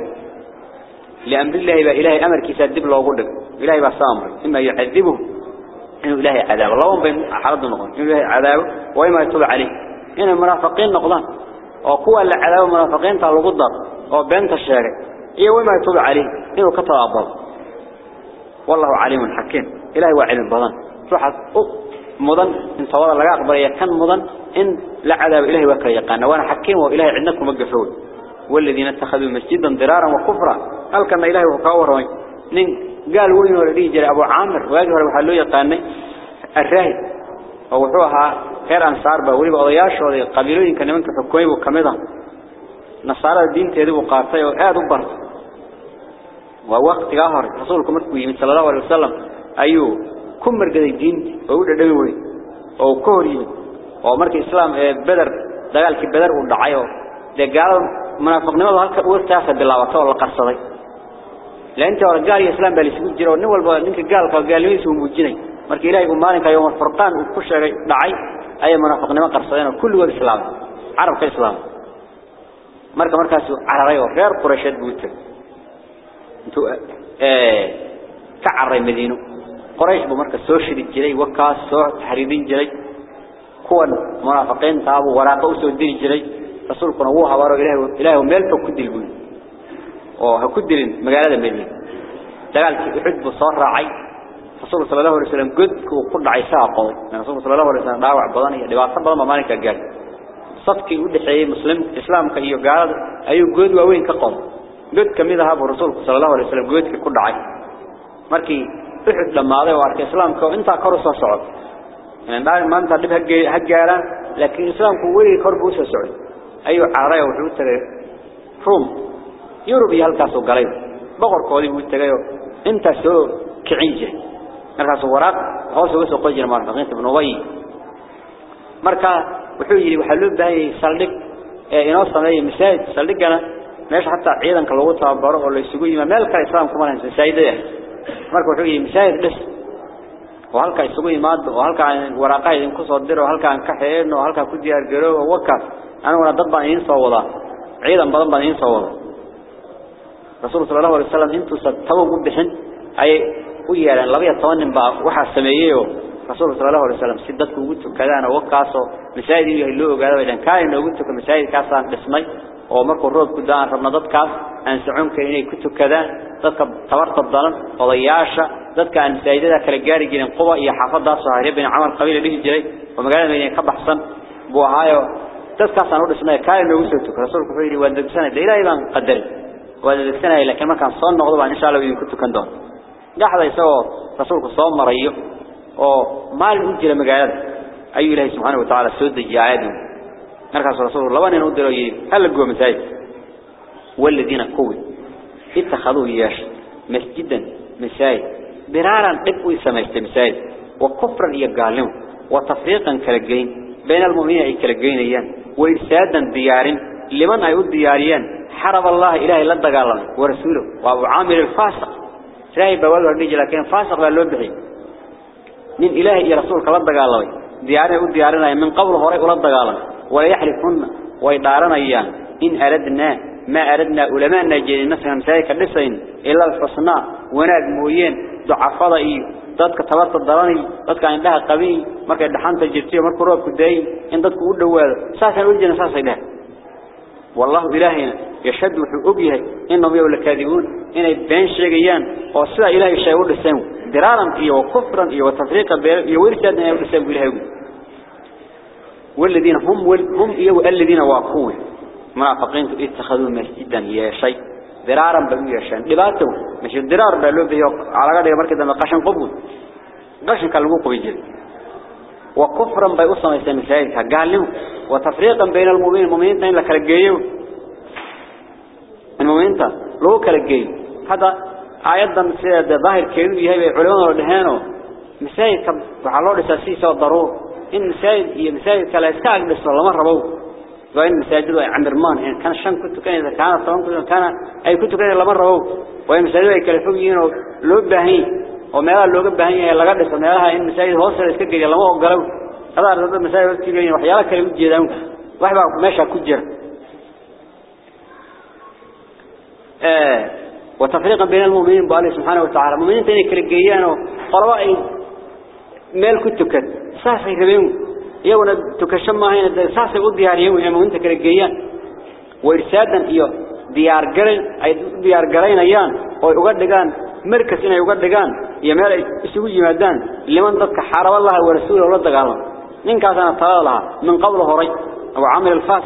لأمر الله إلهي أمر كيسا دب الله قدك إلهي بسامر إما يعذبه إنه إلهي عذاب. اللهم بين حرد النقضان إنه إلهي عذاب. وإما يتوب عليه. إن المنافقين نقضان. وقوة العذاب المنافقين تعالوا قدر وبنت الشارع. إيه وإما يتوب عليه. إنه كتب أبضل والله عليم حكيم. إلهي وعلم بضان روحت مدن إن صورة لقى أقبلي كان مدن إن لا عذاب إلهي وكري يقان. وأنا حكيم وإلهي عندكم مقفول والذين اتخذوا مسجدا ضرارا وكفرا. قال كان إلهي وكاور وين قال وين ولدي جري أبو عامر. واجهر وحلو يقان أو ووحوها خير أنصار بأولي بأضياش وذي قبيلوا إن كان منك حكومي وكمدا نصار الدين تهدب وقاطع وآدوا بره ووقت آخر رسولكم اتكوي من صلى الله عليه وسلم. أيو. Way oo ka hor yimid oo markii islaam ee badar dagaalkii badar uu dhacay oo dagaalada munaafiqnimadu halka uu taasa bilaabatay oo la qarsaday لأنت ورجال الإسلام بالإسلام جرى ونول بنك قال قال ليس موجني مرك إلهي أمانك يوم الفرقان وكل شيء دعي أي منافقنا ما قرصنا كل هو الإسلام عرب كإسلام مرك مركز على رأيه غير قريشات بوت انتو إيه كعري مدينه قريش بمرك سوشري جري وكاس سوح تحريبين جري. كون منافقين تابوا وراقه وسودين جري. رسول كنا ووها وراء إلهي إلهي وميلته كده البن وها كده لن مقالة مني تقال كحب صار عي رسول صلى الله عليه وسلم قد وقل عيسى قوم يعني رسول صلى الله عليه وسلم دعوة عبدانية لبعا يعني صبر ما مالك قال صدك يقول لحيه مسلم إسلام كهيه قال أيه قد ووين كقوم قد كم يذهب الرسول صلى الله عليه وسلم قد كده عي مركي uxud dhamaaday oo arkay islaamka inta kor u soo socdo in maanta dib ha gaaraan laakiin islaamku weli kor buu soo socday. Ayuu caaray wuxuu tagay rum yurub iyo halkaas oo galay. Boqorkoodii uu tagay inta soo kicin jiray. Markaas waraaq hoos uga soo qojiray marfaqiinta ibn ubay marka wuxuu yiri waxa loo baahayay saldhig ee inoo sameeyay masaajid saldhigana meesha hatta ciidanka lagu tababaro oo la isugu yimaado. Meel kale islaamku ma lahayn masaajidada marka wuxuu yiri masaajid dhis oo halka isugu yimaado oo halka waraaqaha idin ku soo diro halka aan ka xeeyno oo halka ku diyaar garoobo wakaas anaguna dad baan idin soo wada ciidan badan baan idin soo wada rasuulka sallallahu alayhi wasallam intuu sabtaw u bixin ay u yeelan 12 nin baa waxa sameeyay rasuulka sallallahu alayhi wasallam si dadku ugu tukadaan oo wakaaso masaajid yahay loo ogaado idan kaan ugu tuka masaajid kaasaan dhismay oo markuu roob ku daan rabna dadkaas aan socon karin inay ku tukadaan dadka tabarta dalan odayaasha dadka aan masaajidada kala gaari jirin quba iyo xaafadaas oo hareebin amal qabiil dhihi jiray oo magaalada meeyay ka baxsan buu ahaayo dadkaas aan u dhisnay kaan ugu soo tukada rasuulku wuxuu yiri waa degsanay ilaahay baan qadaray waa degsanay laakiin markaan soo noqdo baan insha Allah idinku tukan doon dhaxda isagoo rasuulku soo marayo oo maalin u jira magaalada ayuu ilaahay subhanahu wa ta'ala soo dejiyay markaas rasuulku laba nin u yiri hal go masaajid walladina اتخذوا ياش مسجدا مسايد برارا قبوا يسمعت مسايد وكفرا يقالون. وتفريقا كالقين. بين المؤمنين كالقين إيان. وإرسادا ديارين. لمن ايو الدياريين حرب الله إلهي لدقى الله ورسوله. وأبو عامر الفاسق. رايب والوار نيجي لكن فاسق لألو بحي من إلهي يا رسولك لدقى الله ديارين ايو الدياريين من قبل هوريك لدقى الله ولا يحرفن ويدارنا إيان. إن أردنا ما أردنا علماء نجيني مثلا مسايك اللسين إلا الحسنى وناق مويين ضعفاء إيه dadka tabarta darani dadka indhaha qabi markay dhaxanta jirtiyo markuu roobku daay in dadku u dhawaado saasan u jeena saasay dhahay والله إلهنا يشهد وحقوقه إنهم يقول الكاذبون إن بين شيئيان وصلا إلهي الشيء والسلام درارا إيه وكفرا إيه وتفريقا يورسان إيه والسلام إلهي والذين هم هم الذين واقوه منافقين اتخذوا مسجدا يا شيء. درارا بلو يشان لباته مش الدرار بلو بيه على قدر مركز ما قشن قبول. قشن كالقوق بيجري وكفرا بيوصنا يسمى قال له وتفريقا بين المؤمنين. المؤمنين تين لك رجيو المؤمنين لو كرجيو هذا آيادا سيد. ظاهر كيلو يهي علماء ودهانه مسايد وحلو لساسيسة والضرور إن مسايد هي مسايد كلا يستعق بس الله مرة بو وإن مساجد عند رمان إن كان الشام كنت كان إذا كان الصوم كنت كان أي كنت كان مرة بو وإن مساجد يكلفوين لو بهين وما لو بهين لقد سمعها إن مساجد هوصل يسكت الله ما قالوا هذا هذا المسائل التي وحيالا كلام جيدان وحبا ماشى كجر. آه وتفريقا بين المؤمنين بالله سبحانه وتعالى. المؤمنين تاني كرجيان وقرواء ميل كتكت ساسي ربيهم يونا تكشم ما هنا ساسي ودياريهم المؤمنين كرجيان وإرسادا إيو ديار قرين أي ديار قرين أيان. ويقدقان مركز إنه يقدقان يمال يسوي مادان لمن ضدك حارب الله ورسوله ولا دقالهم نين كاسنا طالها من قبل هري أو عامل الفاس.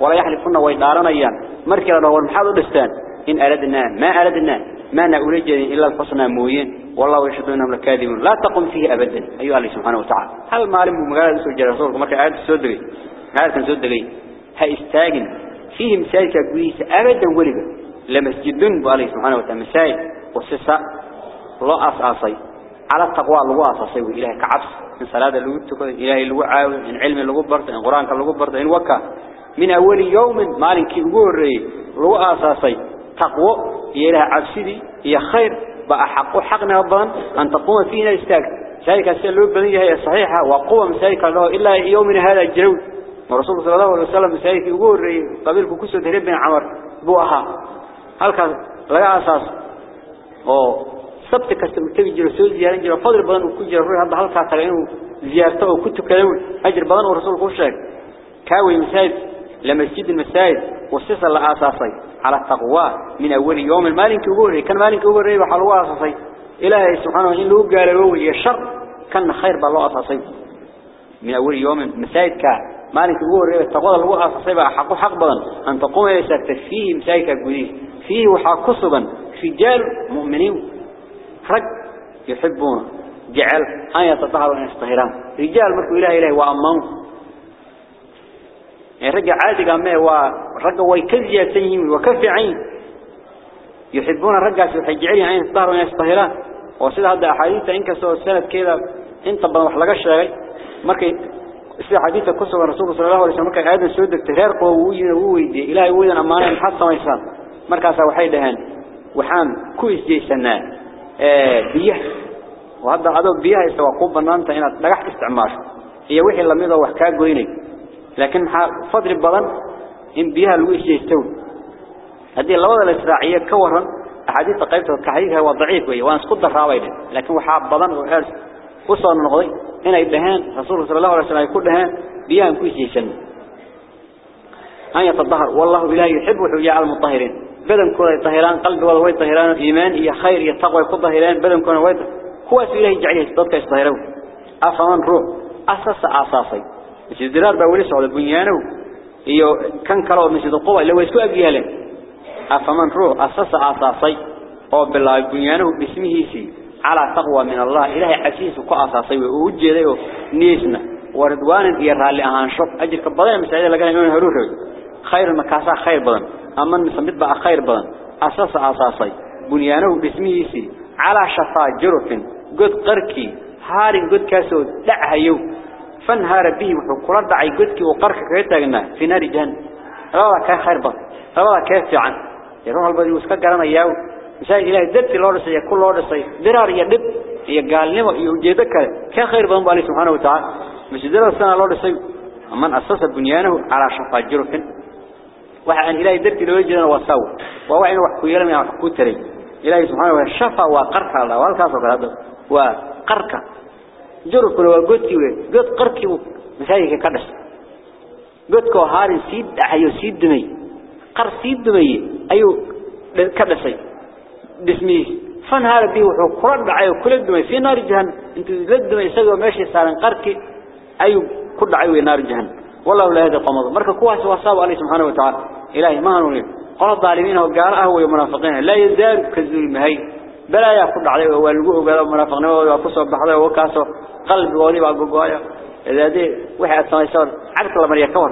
ولا يحلفون ويدارنا إيان. مركز له المحاضر دستان. إن أردنا ما أردنا. ما نأولج إلا الحسنى موين والله يشهد أنهم لكاذبون. لا تقم فيه أبدا أيها الله سبحانه وتعالى هل معلم بمقالة سجل رسولك مركز السودري آيات كان سودري هايستاجن فيه مساجد كويس أبدا ولبا لمسجدون بالله سبحانه وتعالى مساجد وسسا الله أساسي. على التقوى الله أساسي. وإلهي كعبس. من صلاة إلهي اللي عاون من علم اللي برت من قرآن اللي إن وكا من أول يوم مالك يقول لو أساسي. تقوى إلهي عبسدي هي خير بقى حق حقنا ربنا أن تقوم فينا استاج ذلك السؤال اللي بنيه هي صحيحة وقوة مسالك الله إلا يوم هذا الجرود ورسول صلى الله عليه وسلم مسالك يقول قبيلك كسر هرب بن عمر بوها هل كان لا أساس؟ أو sabti kasta uu tagi jiro soo ziyaaran jiro fadl badan uu ku jiro ruux hadda halka taga inuu ziyaarto oo ku tukado ajir badan oo rasuulku sheegay kaaway على التقوى. من أول يوم المالك يقول كان مالك يقول وحلوة أساسي إلهي سبحانه إن لو قال له الشر كان خير بالله أساسي من أول يوم مسايد كا. مالك يقول التقوى الله أساسي بقى حق بدن. أن تقوم يسكت فيه مسايد كجديد فيه وحق كسبا رجال مؤمنين. رج يحبون. جعل. أن يتطهروا أن يستهران رجال مركوا إله إله وأمانه رجع عادي قام ورجع ويكذي سنين وكفي عين. يحبون الرجع في حجعين أن يستهروا أن يستهران وسيد هذا أحاديث إنك سوى السنة كذا. إنت بنوح لقاش شيء مركي سيد حديث كسر الرسول صلى الله عليه وسلم. مركي آدم سودك تهير قوي ويدي إلهي ويدنا أمانا محصة ويسان مركي سوحيدهن وحام كويس جيسنا. بيه وهذا عدد بيها يستوقف بنانت هنا نجح استعمار. هي وحي لميضة وحكاة قويني. لكن فضل بدن إن بيها الويش يستوي. هذه اللوضة الإسرائيلية كورا أحاديث قيبتها كحديثها هو ضعيف وهي وأنا سقط الراوية لكن وحاب بدن وحارس وصل من غضي. هنا يبهان رسول صلى الله عليه وسلم يقول لها بيها كويس يسن. أن يتظهر والله إله يحب وحجاء المطهرين. بدن كون يطهران قلب ولا وين طهران إيمان يا خير يا تقوى يكون طهران بدن كون وين هو إلهي جعله ضدك يطهرون أفمن روح. أساس أساسي. مسجد درار بأولي سعود بنيانه؟ إيو كان كلاو مسجد القوة اللي هو يسوء أجياله أفمن روح أساس أساسي. أو بالله بنيانه باسمه سي على تقوى من الله. إلهي عسيس وكو أساسي. ووجه ذيه نيسنا. وردوان يرها اللي أهان شوف أجل كبضان مساعدة لقنا إنه هروح خير المكاسة خير بدن أما المسمد بقى خير بدن أساس أساسي. بنيانه باسمه سي على شفا جرف. قد قركي. هارين قد كاسو. دعها يو فانهار به وحكرا دعي قدك وقرك كيتاقنا في نار جهنم. روالا كان خير بدن روالا كيف عن يروح البدي وسكا قرانا ياو. مساء إلهي دبتي لورسي كل لورسي درار يدب يقال نمو يوجدك كان خير بدن بالله سبحانه وتعالى. مش درار السنة لورسي من أساس بنيانه على شفا جرف وحن إلهي دبتي لوجدنا وصاو ووعين وحكو يلمي وحكو تري. إلهي سبحانه وتعالى شفا وقرك الله. وقرك جرب كل وجودك وجود قرك مساجك كدس. جودك هاري سيد أيو سيد دمي. قر سيد دمي أيو كدسي. باسمه فن هذا بيه وحكرد عيو كل دمي. في نار جهنم. انت لد دمي سجوا ماشي سالن قرك أيو كل عيو نار جهنم. والله لا هذا قمض مركب كواس وصاب عليه سبحانه وتعالى. إلهي ما هنوني. قال الظالمين وقال أهو المنافقين. لا يزال كذل المهي بلا يا كل عليه والجو جل مرافقنا وقصوا بحذاء وكاسوا قلب واني بقوايا إذا ذي واحد صايصان عرف الله مريكون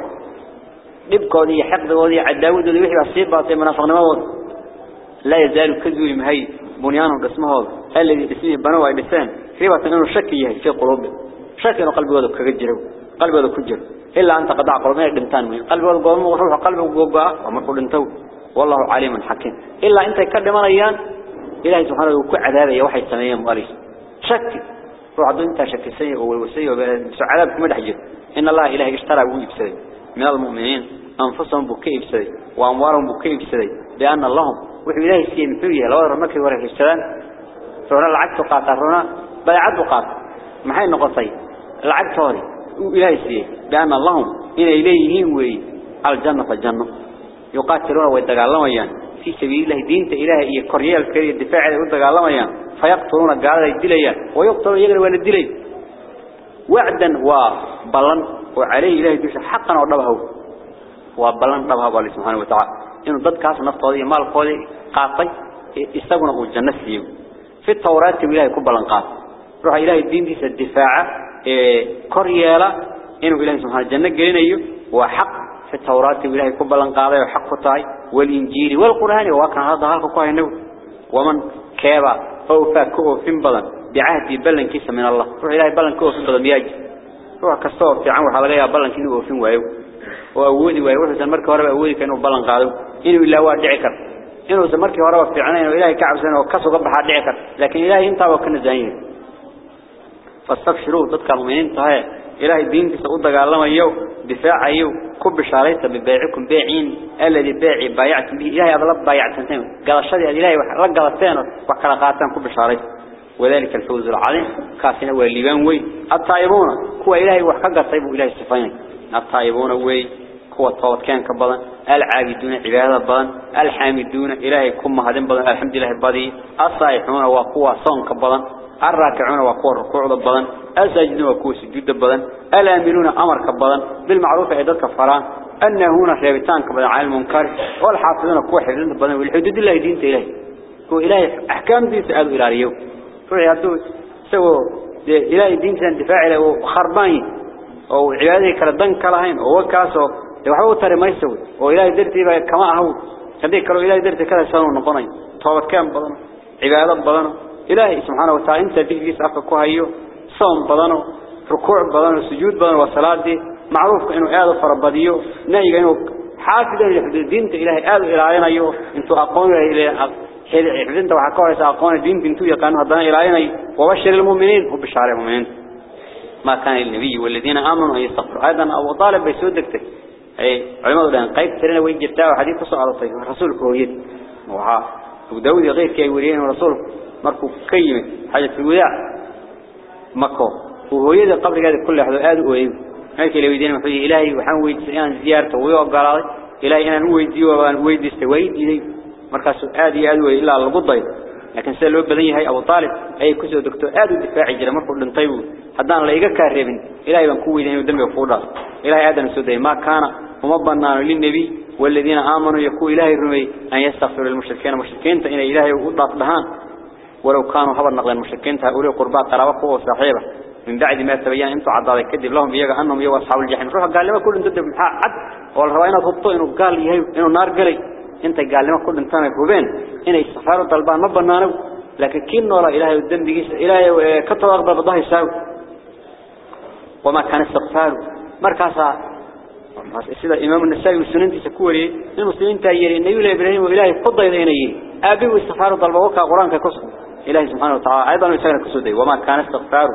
نبكوني حقد واني عداود اللي بيحب الصيب بعطي مرافقنا لا يزال كذو المهي بنيانه قسمه الذي اسمه بنوع بثان خيبة أنه شكي في قلوبه شكي أنه قلبه ذلك كجره قلبه ذلك كجر إلا أنت قد أعقل ما يقدمتان منه قلبه القوم وروح قلبه قوقع ومرقل انتو والله عليم حكيم إلا أنت يكرم ريان إلهي سبحانه وكو يا يوحي السمية مغاريس شك. روح عدو انت شك السيء والوسيء وعذابك مدح جد إن الله إلهي اشترى ويبسده من المؤمنين أنفسهم بكي يبسده وأموارهم بكي يبسده لأن اللهم وحي إلهي سيئن فيه لو أدر مكي وره السلام فهنا العدت قاطع فهنا بل عد قاطع محاين نقطي العدت هاري وإلهي سيئن بأن اللهم إن إليه وي. الجنة فالجنة. يقاتلون ويتقال الله في سبيل الله دينة إلهي إيه كوريا الكريم الدفاع ويتقالون فيقتلون قال الدليا ويقتلون يقل وين الدلي وعدا وبلن وعليه إلهي دوش حقا ودبه وبلن دبه بالله سبحانه وتعالى. إنه ضد كاس نفطه مال قولي قاطي يستغنى الجنة فيه في التوراة إلهي كبلن قاط روح إلهي الدين دي الدفاع كوريالا إنه إلهي سبحانه الجنة قلنا وحق في التوراة إلهي كبلن قاطي وحق تاي والإنجيل والقرآن وكان هذا هذا قوي ومن كيبا أو فاكو فين بلن؟ بعهد بلن كيس من الله. روح إلهي بلن كو فين بلن ياجي. روح كستور في عمر حلقة بلن كينو وفين وايو وأودي وايو وحسن مركة وربا أودي كانوا بلن قادو. إنه إلا واحد دعكر إنه سمركة وربا في عنين وإلهي كعب سنة وكسو قبح دعكر لكن إلهي انت وكنا زين فاستبشروا ضدك المؤمنين تهي إلهي الدين تسعود قال يو دفاع يو كب شاريت ببيعكم بيعين الذي باعي بايعتم به إلهي أضلب بايعتم قال الشريع إلهي رجل الثاني وكلا قاتم كب شاريت وذلك الفوز العظيم. كاسنا واللبان وي. الطائبون هو إلهي وحقق طيب إلهي السفين الطائبون وي kuwa توبت كان كبدن العابدون عبادة بدن الحامدون إلهي كم هذين بدن الحمد لله بدي الصائحون وقوة صن كبدن الراكعون وقوة ركوع بدن الساجدون وقوة سجود بدن الآمنون أمر كبدن بالمعروف عدد كفران النهون ريبتان كبدن على المنكر والحافظون قوة حفظون بدن والحدود الله دين إلهي. هو إلهي أحكام دين سألوا إلى اليوم. فعياتوا سووا إلهي دين دفاع له خرباني أو عبادة كردن كلهين هو كاسو waxba u tari mayso oo ilaahay dartiiba kama ahaw hadii karo ilaahay dartii kala soo noqonay toobad keen badan cibaado badan ilaahay subhanahu wa ta'ala inta digiis صوم بدنه ركوع بدنه سجود بدنه وصلاة دي معروف إنه هذا فربديه. نهيج إنه حافظ إنه دين إله هذا إلهينا يو أنتوا أقوم إلى هذا حفظن توا حكاية أقوم دين أنتوا يكانوا هذا إلهينا وبشر المؤمنين هو المؤمنين. ما كان النبي والذين آمنوا يستغفر أيضا أو طالب بيسودك ت أي علماء ده قيد ترى ويجت تاو حديث صلى الله عليه وسلم طيب. رسول كويت وها ودود غير كي يورين ورسول مركو قيمة حاجة في الوداع. مكو وهو يدى قبل هذا كل أحد آذوا أيضا هكذا لو يدينا محبه إلهي وحان ويدسان زيارته ويوقر عليه إلهي أنا نويدي وأنا نويدسته ويدي مركز آذي آذوا إلا على البضي لكن سألوا بذنيه هاي أبو طالب. أي كسو دكتور آذوا دفاعي جرى مركب لنطيبه حدا أنا لأيقا كاربين إلهي بان كوي دين ودمي وفوضا. إلهي آدم سودي. ما كان ومبنان للنبي والذين آمنوا يكو إلهي الرمي أن يستغفر المشركين مشركين. إلهي وقضت بهان. ولو كانوا هبر نقلين مشركينتها أولي قربات تلاوكوا وصحيبة من بعد ما تبين انتو عضا يكذب لهم بيجا أنهم يوى أصحاب الجحيم. روحا قال لما كل انتو دبنحا عد والهو اينا ضبطوا انو قال لي هاي انو نار قلي انت قال لما كل انتو مكوبين أنا استخفار طلبان مبنانو لكن كنو لا إلهي ودن بيجيس إلهي كتو أغضب ضهي ساو وما كان استخفاره مركزا إذا إمام النسائي والسنين تسكوري المسلمين تأييري النبي الإبراهيم وإلهي قضى إذا ينيه أبيه استخفار طلبه وكا قرآن istighfar dalbo ka quraanka ku soo ilaahay subhanahu wa ta'ala aydan isagana ku soo day wama kana istighfar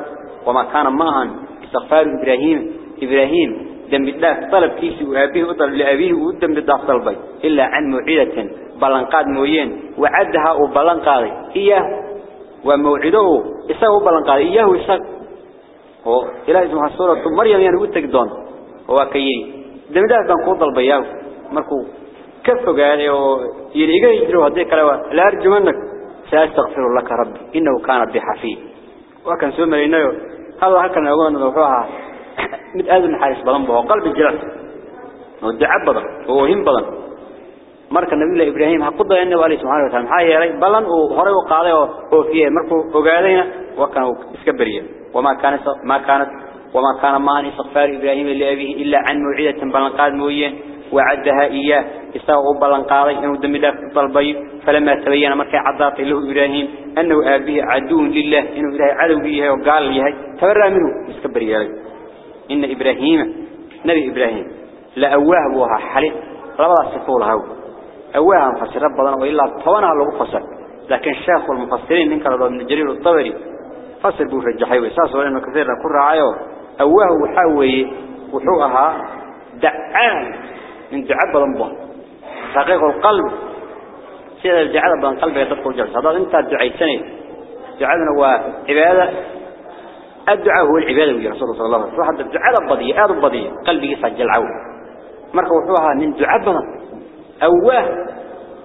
wama kana maahan istighfar ibraahim ibraahim dambi dhaaf talabkiisa uu abihi u dalbay abihi uu dambi dhaaf dalbay illa an mu'idatan balanqaad mooyeen wacadaha uu balanqaaday iya wa mawciduhu isagu balanqaaday iyahu isag oo ilaahay subhanahu wa ta'ala maryam yana u tagi doon سأستغفر لك ربي. إنه كان ربي حفيه وكان سوما إنه هذا هكا نقول أنه فعها متأذن حارس بلنبه وقلب الجلس ودعى بضن ووهم بضن مرك النبي الله إبراهيم هكذا ينبه عليه سبحانه وتعالى. محايا يلي بلن. وهره وقاله وفيه مركو وقالينا وكانوا اسكبرية وما كان ما كانت وما كان ماني صفار إبراهيم اللي أبيه إلا عن موعدة بلن قاد موية. وعدها إياه. استوى بلنقاضي إنه دم الله طلبي فلما تبين مركع عضاط له إبراهيم أنه أبيه عدو لله. إنه إله عدو ليه وقال ليه تبرى منه. يسكبر يلي إن إبراهيم نبي إبراهيم لأواه بوها حليم ربضا سفولها أواه مفسر ربضا وإلا طوانا له فسر. لكن الشيخ والمفسرين إنك رضا من الجرير الطبري. فسر بوش الجحيوي وإساس ولأنه كثير نكون رعايه أواه وحاوي وحوها دعان. من دعاء بلنبه تحقيق القلب. سيدا الدعاء بلن قلبه يدخل الجلسة هذا انت الدعاء سنة دعاءنا هو عبادة. الدعاء هو العبادة يا رسول الله صلى الله عليه وسلم. الدعاء البضية آد البضية قلبي يسجل عون مركب وحوها من دعاء بلن أواه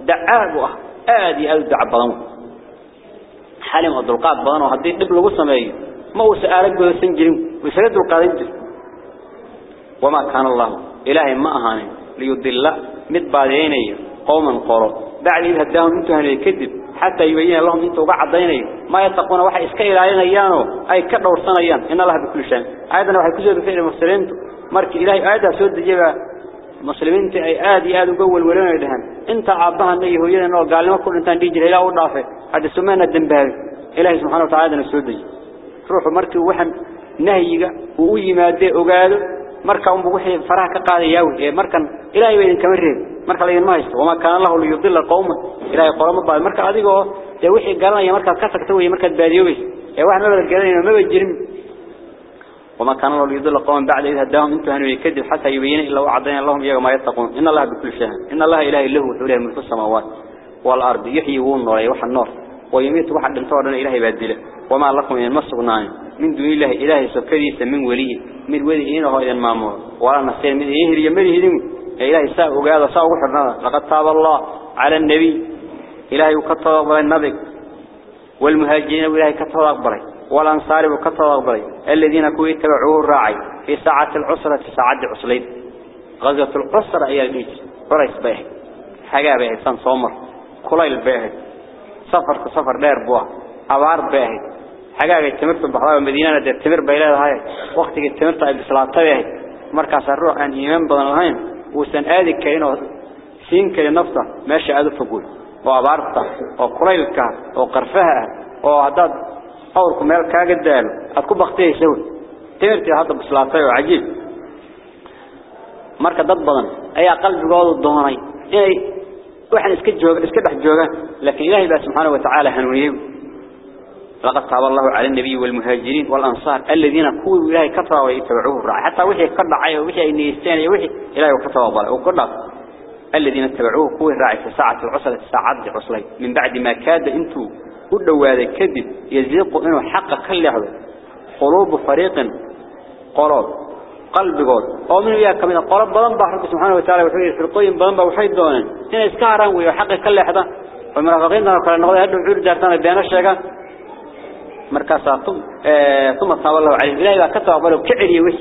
دعاء آدي آد دعاء بلن حالي مضلقات بلن وهدي قبل قصة ما هو سألك بسن جريم وسرد القادم وما كان الله إلهي ما أهاني. ليضل مد بعديني قوما قروا بعد إذ هداهم انتو هني كذب. حتى يبين لهم انتو بعديني. ما يتقون وحي اسكا إلهينا إيانو. أي كدور سنيان إن الله بكل شيء. أيضا وحي كسر بفعل المسلمين. مرك إلهي آياتها سود جيبا. مسلمين أي آدي آدو قول ولنا يدهن. انت عبها النبي هو يدهن وقال لما كل انتان ديجر إله ودافع هذا سمعنا الدنبهي إلهي سبحانه وتعالى نسود جيبا. ruuxu markii waxan nahyiga uu yimaade ogaado marka uu wixii faraha ka qaadayaa ee markan ilaahay weyn kama reeb marka la yirma haysto wama kana lahu liyudilla qawma ilaahay qorama baad marka adigoo de wixii garanaya marka ka tagto way marka baadiyoobay ee wax ma wada garanayno ma jirin وما كان الله ليضل قوما بعد إذ هداهم أنتوا هنو يكذب حتى يبين إلا وعدين اللهم يغا ما يتقون إن الله بكل شيء إن الله إله له وحوله ملك السماوات والأرض يحيي ونور ويوحى النور ويميت واحد انتورنا إلهي بادله وما لكم من من دون الله إلهي سكريس من ولي. من ولي إنه إذا المامور. ولا نصير من إيه يمره دم إلهي ساء وقال ساء وحرنا. لقد تاب الله على النبي. إلهي وكتب أقبل النبي. والمهاجرين وإلهي كتب أقبل. والأنصار وكتب أقبل. الذين كوي تبعوه الراعي. في ساعة العسرة ساعة عسلين غزوة العسرة أي الجيش ورئيس بيه. حاجة بيه. سن صومر. كليل بيه. سفر كسفر دير بوا أبار بيه. حاجة تمرت البحراء والمدينة دير تمر بيلاد هاي وقت تمرت أي بصلاة بيه مركز الروح عن إيمان بدن هاي وسن آدي كينو سين كي نفطة ماشي عدو فقول وأبارتا وقريلك وقرفها وعداد أوركم ميل كاقد دالو أتكو بختيه سوي تمرتي هذا بصلاة وعجيب dad badan ayaa qalbigooda doonay inay waxaan iska joogan iska dhex joogan laakiin ilaahay baa subhanahu wa ta'ala hanuuniyay لقد تاب الله على النبي والمهاجرين والأنصار الذين كوا إلهي كفروا ويتبعوه الرعي حتى وحي قد عيه وحي إني يستاني وحي إلهي وكتب الله وقد الذين اتبعوه كوا الرعي في ساعة العسلة ساعة عسلين من بعد ما كاد إنتو قلوا هذا كذب يزيق إنه حق كل هذا قلوب فريق قرار قلب قول أو من وياك من القرب بلن بحر سبحانه وتعالى وحي في القيم بلن بوحي دونين. هنا إسكارا ويحق كل هذا والمرافقين كانوا نقول هذا العور جارتنا بيان الشيخ مركزات ثم صلى الله عليه إلهي كتب بلو كعلي وش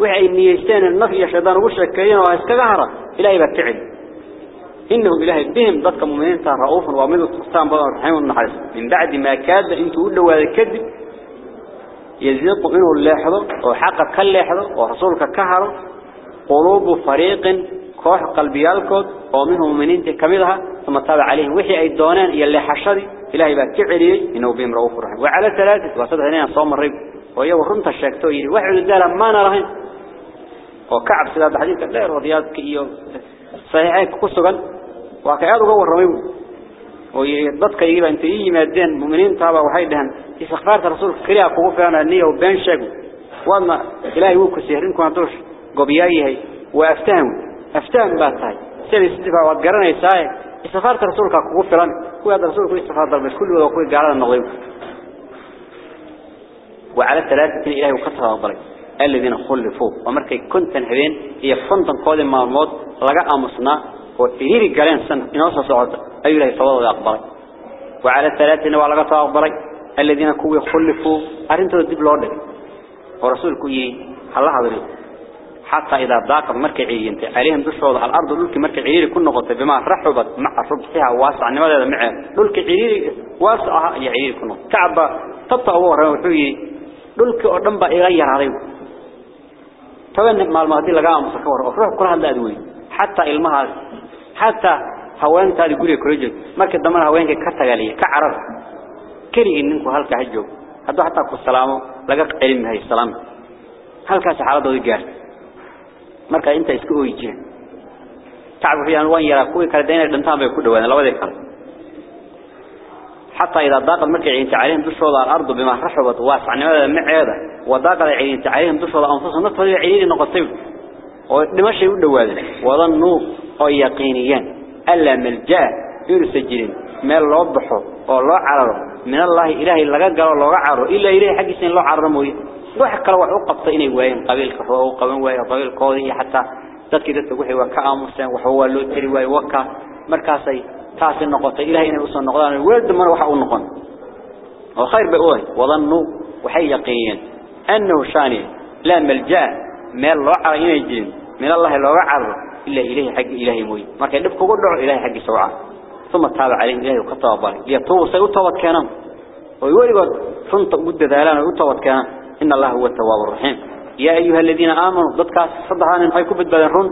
وحي نيستان النفي شيطان وشكيين واسكغهرة إلهي كعلي إنه إلهي بهم ضدك مؤمنين رؤوف ومن التقسام بضع رحيم النحرس من بعد ما كاد إن تقول هذا كذب يزيق إنه اللاحظة وحق كاللاحظة ورسولك كهر قلوب فريق كوح قلبيالكود ومنهم مؤمنين كمدها ثم تابع عليه وحي أي الدونان يلي حشري إلهي باكعلي إنه بهم رؤوف رحيم وعلى ثلاثة وصد هنا صوم الرب وهي ورمت الشاكتو يري وحي الدالة ما نرهن وكعب سلاد حديث لا رضياتك إيو صحيحين كسوغل وكعاد قوة الرميم ويضدك يجيب أنت إيه مادين مؤمنين تابع وحيدهن استغفارت رسول كريا قوة أنا النية وبين شاقو وأما إلهي وكو سيهرين كنا دوش قبيايه وأفتهم أفتهم باتاي. سيدي استفاع وقرنا يساي استغفارت رسولك قوة فلان. هو هذا رسولك استغفار ضربت. كل وقوة قال النظيم وعلى ثلاثة إلهي وقتها وضرب الذين خلفوا. ومركي كنت هبين هي فنطن قادم مع الموت. لقى أمسنا. وإهيري قالين سنة إنوصى صعود أي الله يفضل أقبري وعلى الثلاثين وعلى أقبري الذين كوا خلفوا. أرنتوا الدب لوردك ورسولك يي الله حضري حتى إذا ضاق مركي عينت. عليهم دشوا على الأرض دولك مركي عيري كل نقطة. بما رحبت مع ربطها واسع. لماذا معه. دولك عيري واسع يا عيري كل نقطة كعبة تبطأ هو روحي. دولك أردن بقى يغير عليه طبعا مع المهدي لقاء مسكور وفروح كل هذا أدوي. حتى إلمها. حتى هوان تادي قولي كريجل. مركز دمان هوانك كتغالية كعرب. كري إنكو هالك هجو. هدو حتى أكو السلام لقاك علم هاي السلام. هالك سحالة دو قار مركز انت اسكو يجين تعرف في أنوان يرى كوي كالدين الدنتان بيكودوا وأنا لو ذكر حتى إذا ضاقت مركز عين تعليهم دشوا الأرض بما رحبت واسع نماذا معيادة وضاقت عين تعليهم دشوا أنفسهم نطفوا عينين نقطيب ودمشي يقولوا وظنوا أو يقينيا ألا ملجأ يرسجلين ما الله وضحه والله عرر من الله إلهي لقى قال الله عرر إلا إلهي حق سين الله روح كلا وحوق قبطة إني وين قبيل كحوق قبيل وين قبيل قاضي حتى ذكي ذكي وحوق كأمس وحوق لوتري وحوق مركزي تاس النقطة إلى هنا وصل النقطة الولد ما روح أقول وخير بقول وظنوا وحيقين أنه شاني لا ملجاء من الرعر ينجين من الله الرعر إلا إليه حق إلهي موي ما كان لفك قول رعر إلهي حق سرعة ثم تابع عليه إلهي وقطع باري ليطوصي وطوط كانم ويولي وفنطق بد ذالان وطوط كانم inna allah huwa tawwabur rahim يا أيها الذين آمنوا ضدك صدقان إن هيكون بدبادن رن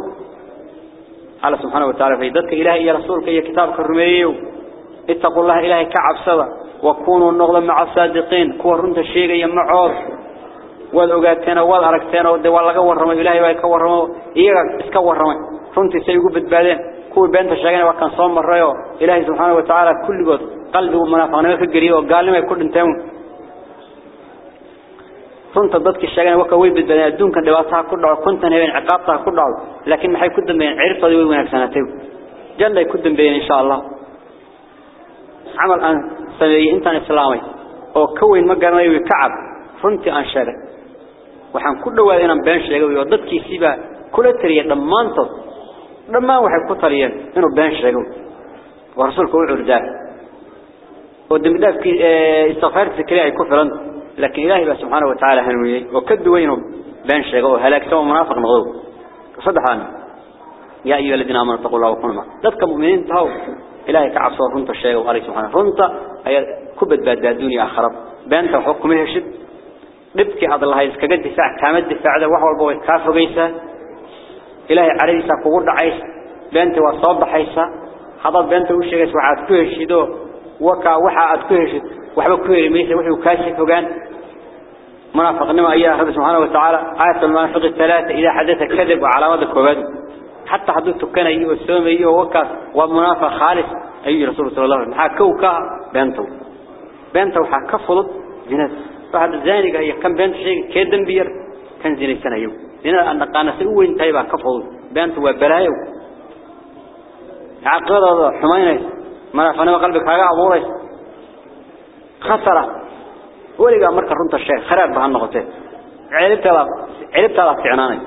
الله سبحانه وتعالى في ضدك إلهي يا رسولك يا كتابك الرميو اتقوا الله إلهي كعب سوا وكونوا النغض مع الصادقين. كوا رنت الشيء يمعوض والأوقاتنا والأركتنا والدوال لغا ورمي إلهي ويكا ورمي إيغا اسكا ورمي رنت سيقوا بدبادن كوا بنت الشيء وكان صوم الرأيو إلهي سبحانه وتعالى كل قد قلبه منافقنا في القريب وقال لما يكون انتهم runta dadka sheegana waka way badbaadeen adduunka dhibaatada ku dhaco kuntan habeen ciqaabta ku dhaco laakiin maxay ku dambeeyeen cirfadii way wanaagsanatay janna ay ku dambeeyeen insha Allah amal aan sameeyay intaan islaamay oo ka weyn ma garanayo wi kacab runtii aan sheegay waxaan ku dhawaaday inaan been sheegay oo dadkiisiiba kula tariya dhamaantood لما واحد كتليا إنه بين شيء ورسولك وعرداه ودم ده في استغفار ذكري كفرا لكن إلهي سبحانه وتعالى هنوي وكد وينه بين وهلاك سوى منافق نغضو صدح عنه. يا أيها الذين آمنوا اتقوا الله وكونوا معه. ذاتك مؤمنين تهو إلهي كعبصوا رنط الشيء وقال سبحانه رنط هي كبت بعد الدنيا آخرة بأنت وحكمه شد. dhibkii aad lahayd iskaga difaac kaama difaacda wax walba way ka fogeysaa ilaahay cariisa kugu dhacays beenta waa soo baxaysa hadal beenta u sheegaysa waxa aad ku heshido waka ku heli maysa wixii ka sii fogaan. منافقنما أيها رب سبحانه وتعالى آية المنافق الثلاثة إذا حدث كذب وعلامات كوباد حتى حدث كان أيه والسلام أيه وكاس ومنافق خالص أيه رسول صلى الله عليه وسلم حكوكا بنتو بنتو حكفضت جنات فهذا الزاني هي كم بنت شيء كيدن بير كان زين سنة يوم لأن أن قانا سوى انتهي بقى كفض بنت وبلايو عقل هذا حماينة منافقنما قلبك هاي عبوريس خسرة ولقى مركز رنت الشيء خراب بها النقطة. علبت الله علبت عناني.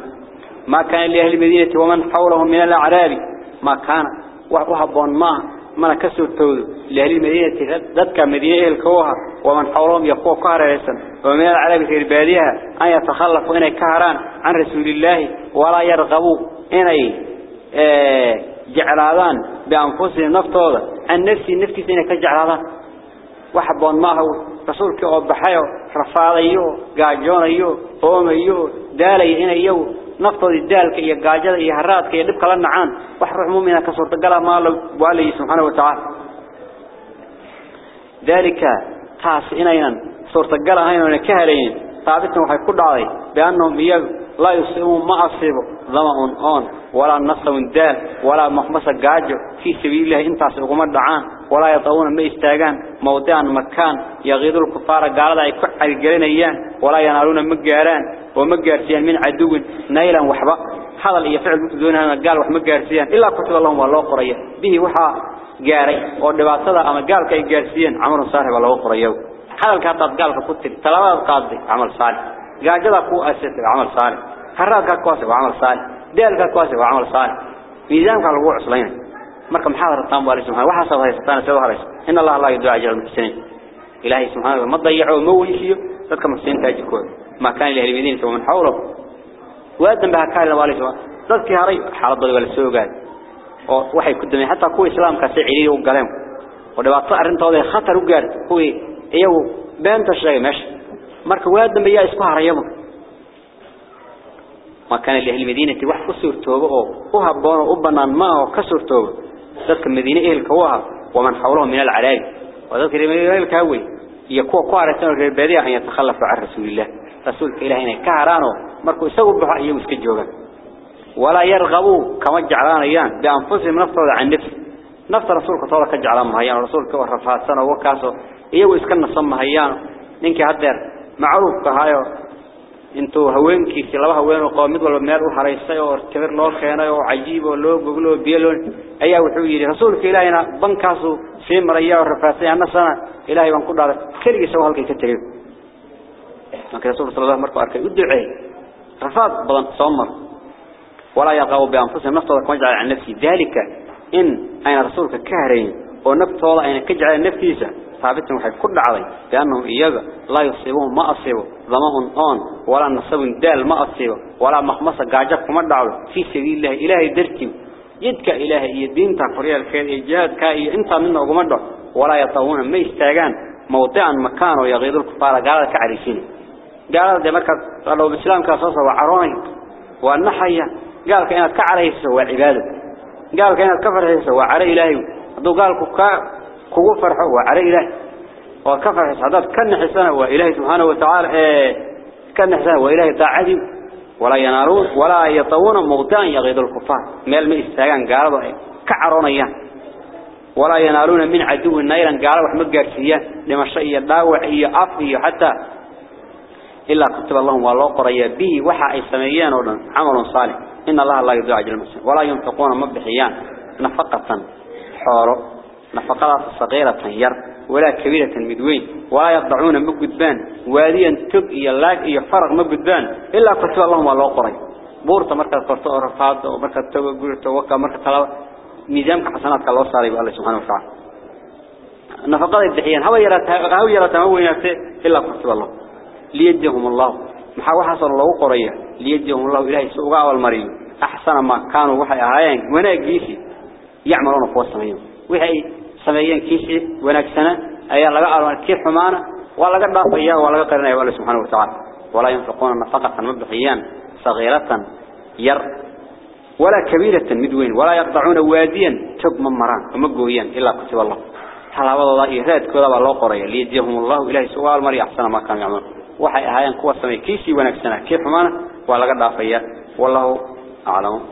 ما كان لأهل المدينة ومن حولهم من الأعراب. ما كان. وهبون ما من كسر تود لأهل المدينة ذاتك مدينة الكوها ومن حولهم يقوى كهر رئيسا ومن العرب في البادية أن يتخلفوا إني كهران عن رسول الله ولا يرغبوا إني آه جعلان بأنفسهم نفتوضا عن نفسي نفسي إني كجعلان وحبون ما هو رسولك oo baxayo rafaadayo gaajonayo oomayo daalay inayo naftoodi daalka iyo gaajada iyo haraadka iyo dib kala nacaan wax ruux muumina ka soo tagala ma waalay subhanahu wa ta'ala dalika taas inaynan suurtagal ahayn oo ka helayn taabitan waxay ku dhacday baanhum iyag la yusimu ma asibo dhama'un on wala nasawun daal wala mahmasa gaajo fi ولا يطؤون ما يستاجان موضعا مكان يغيظ الكفار قال أي كعل جرينيان ولا ينالون مجاران ومجارسيان من عدو نيلا وحبا. هذا اللي يفعل دونها قال وحمجارسيان إلا كتب اللهم والله قرية. به وحا جاري ودبعتها أما قال كي جارسيان عمر صاحب الله قرية. هذا الكاتب قال كتب تلوات قاضي عمل صالح. قال جدا كو أسس عمل صالح. هراد كواسي وعمل صالح. ديال كواسي وعمل صالح. ميزان قال الوعص لين marka maxaa rabtaan baa subhanahu waxa soo haystaan soo hareys in allah la yadu ajal muhsinin ilaahi subhanahu ma dayaco ma weysiyo dadka muhsiniinta ajirkooda ma kaan ilaahi midin soo man hawlo waadan baa ka ilaa waalid dadkii haray xaaladooda wala soo gaad oo waxay ku damay hatta kuwa islaamka si ciriiri u galeen oo dhibaato arintooda khatar u gaar kuwii iyagu beenta sheegay meesha marka waadan baa isku harayaba ما كان لأهل المدينة wax ku suurtoobo oo u haboon oo u banaan ma oo ذلك المدينة إهل كواها ومن حولهم من العلاج وذلك المدينة إهل كاوي. يكوى كواه رسول البادية أن يتخلف عن رسول الله. رسول إلهنا كهرانه. مركو يسوي بحق يمسك الجوغة ولا يرغبوا كما جعلان أيان. بأنفسهم نفترض عن نفس. نفس رسولك طولك جعلان مهيان. رسولك ورفات سنة وكاسو إيهو إسكن نصم مهيان. إنك هدر. معروف كهايو. Intuu haweenkiisi laba haween oo qoomid walba meel u hareysay oo timir loo keenay oo cajiib oo loo goglo biyo ayaa wuxuu yiri rasuulka ilaahina bankaasu sii maraya oo rafaasay anna sana ilaahay baan ku dhaaray kaligiisa halkay ka tagay marka rasuulka sallallahu markuu arkay u duceey rafaad badan soomar wala yaqaw bi anfusihim naftooda kama jecel an nafsi dalika in ayna rasuulka ka oo naftooda ayna ka jecel naftiisa ثابت واحد كل علي لأنهم إياه لا يصيبون ما أصيبوا. ضمهم آن ولا نصب دال ما أصيبوا. ولا محمص قاجف ما دعوا في سبيل الله إلهي درتم يدك إلهي يدين تفريع الخير إجاد كأي أنت منه قمدع ولا يطوعون ما يستعجان موضع مكان ويغيظ الكفار. قال كعريشين قال دمك قالوا بسلام كصص وعراني والنحية. قال كأنك عريس وعبادك قال كأنك كفر عريس وعري إلهي. دو قال كفار kugu فرحه وعلى إله. وكفر حسادات كان حسانه وإله سبحانه وتعالى. إيه. كان حسانه وإله تعدي ولا ينارون ولا يطون مغتان يغيظ الكفار. ميل ما استاغان قالوا كعرونيان ولا ينالون من عدو نيرا قالوا وحمد قارسيان لما شيء داوع إيا حتى. إلا كتب اللهم والله قرية به. وحا أي سميان عمل صالح. إن الله لا يضيع أجر المسلم ولا ينفقون مبحيان. نفقة. حارو نفقات صغيرة ير ولا كبيرة مدوين ولا يقطعون مجدبان واديا تب يلاك يفرق مجدبان إلا كتب اللهم الله قري بورتا مركز قرطة ورفاض ومركز توقع توقع مركز طلب ميزانك حسنات كالله صاري بالله سبحانه وتعالى. نفقات الدحيان هو يرى هو يرى تموين إلا كتب الله. ليجهم الله. محاوة حصل الله قرية. ليجهم الله إلهي سوقا والمريم أحسن ما كانوا وحي أهايان وناك جيسي يعملون قوة سميهم. وحي سميين كيسي وناك سنة أي لغا أرمان كيف حمانا. ولا قد ضافيا ولا قرنا يا سبحانه وتعالى. ولا ينفقون نفقة مبحيان صغيرة ير ولا كبيرة مدوين ولا يقطعون واديا تب من مران ومقويا إلا كتب الله. حلاوة الله إهراد كذا الله قرية. ليجيهم الله إلهي سؤال مري أحسن ما كانوا يعملون. وحي أهايان قوة سمي كيسي ونكسنا كيف معنا ولا قد عفيا والله أعلم.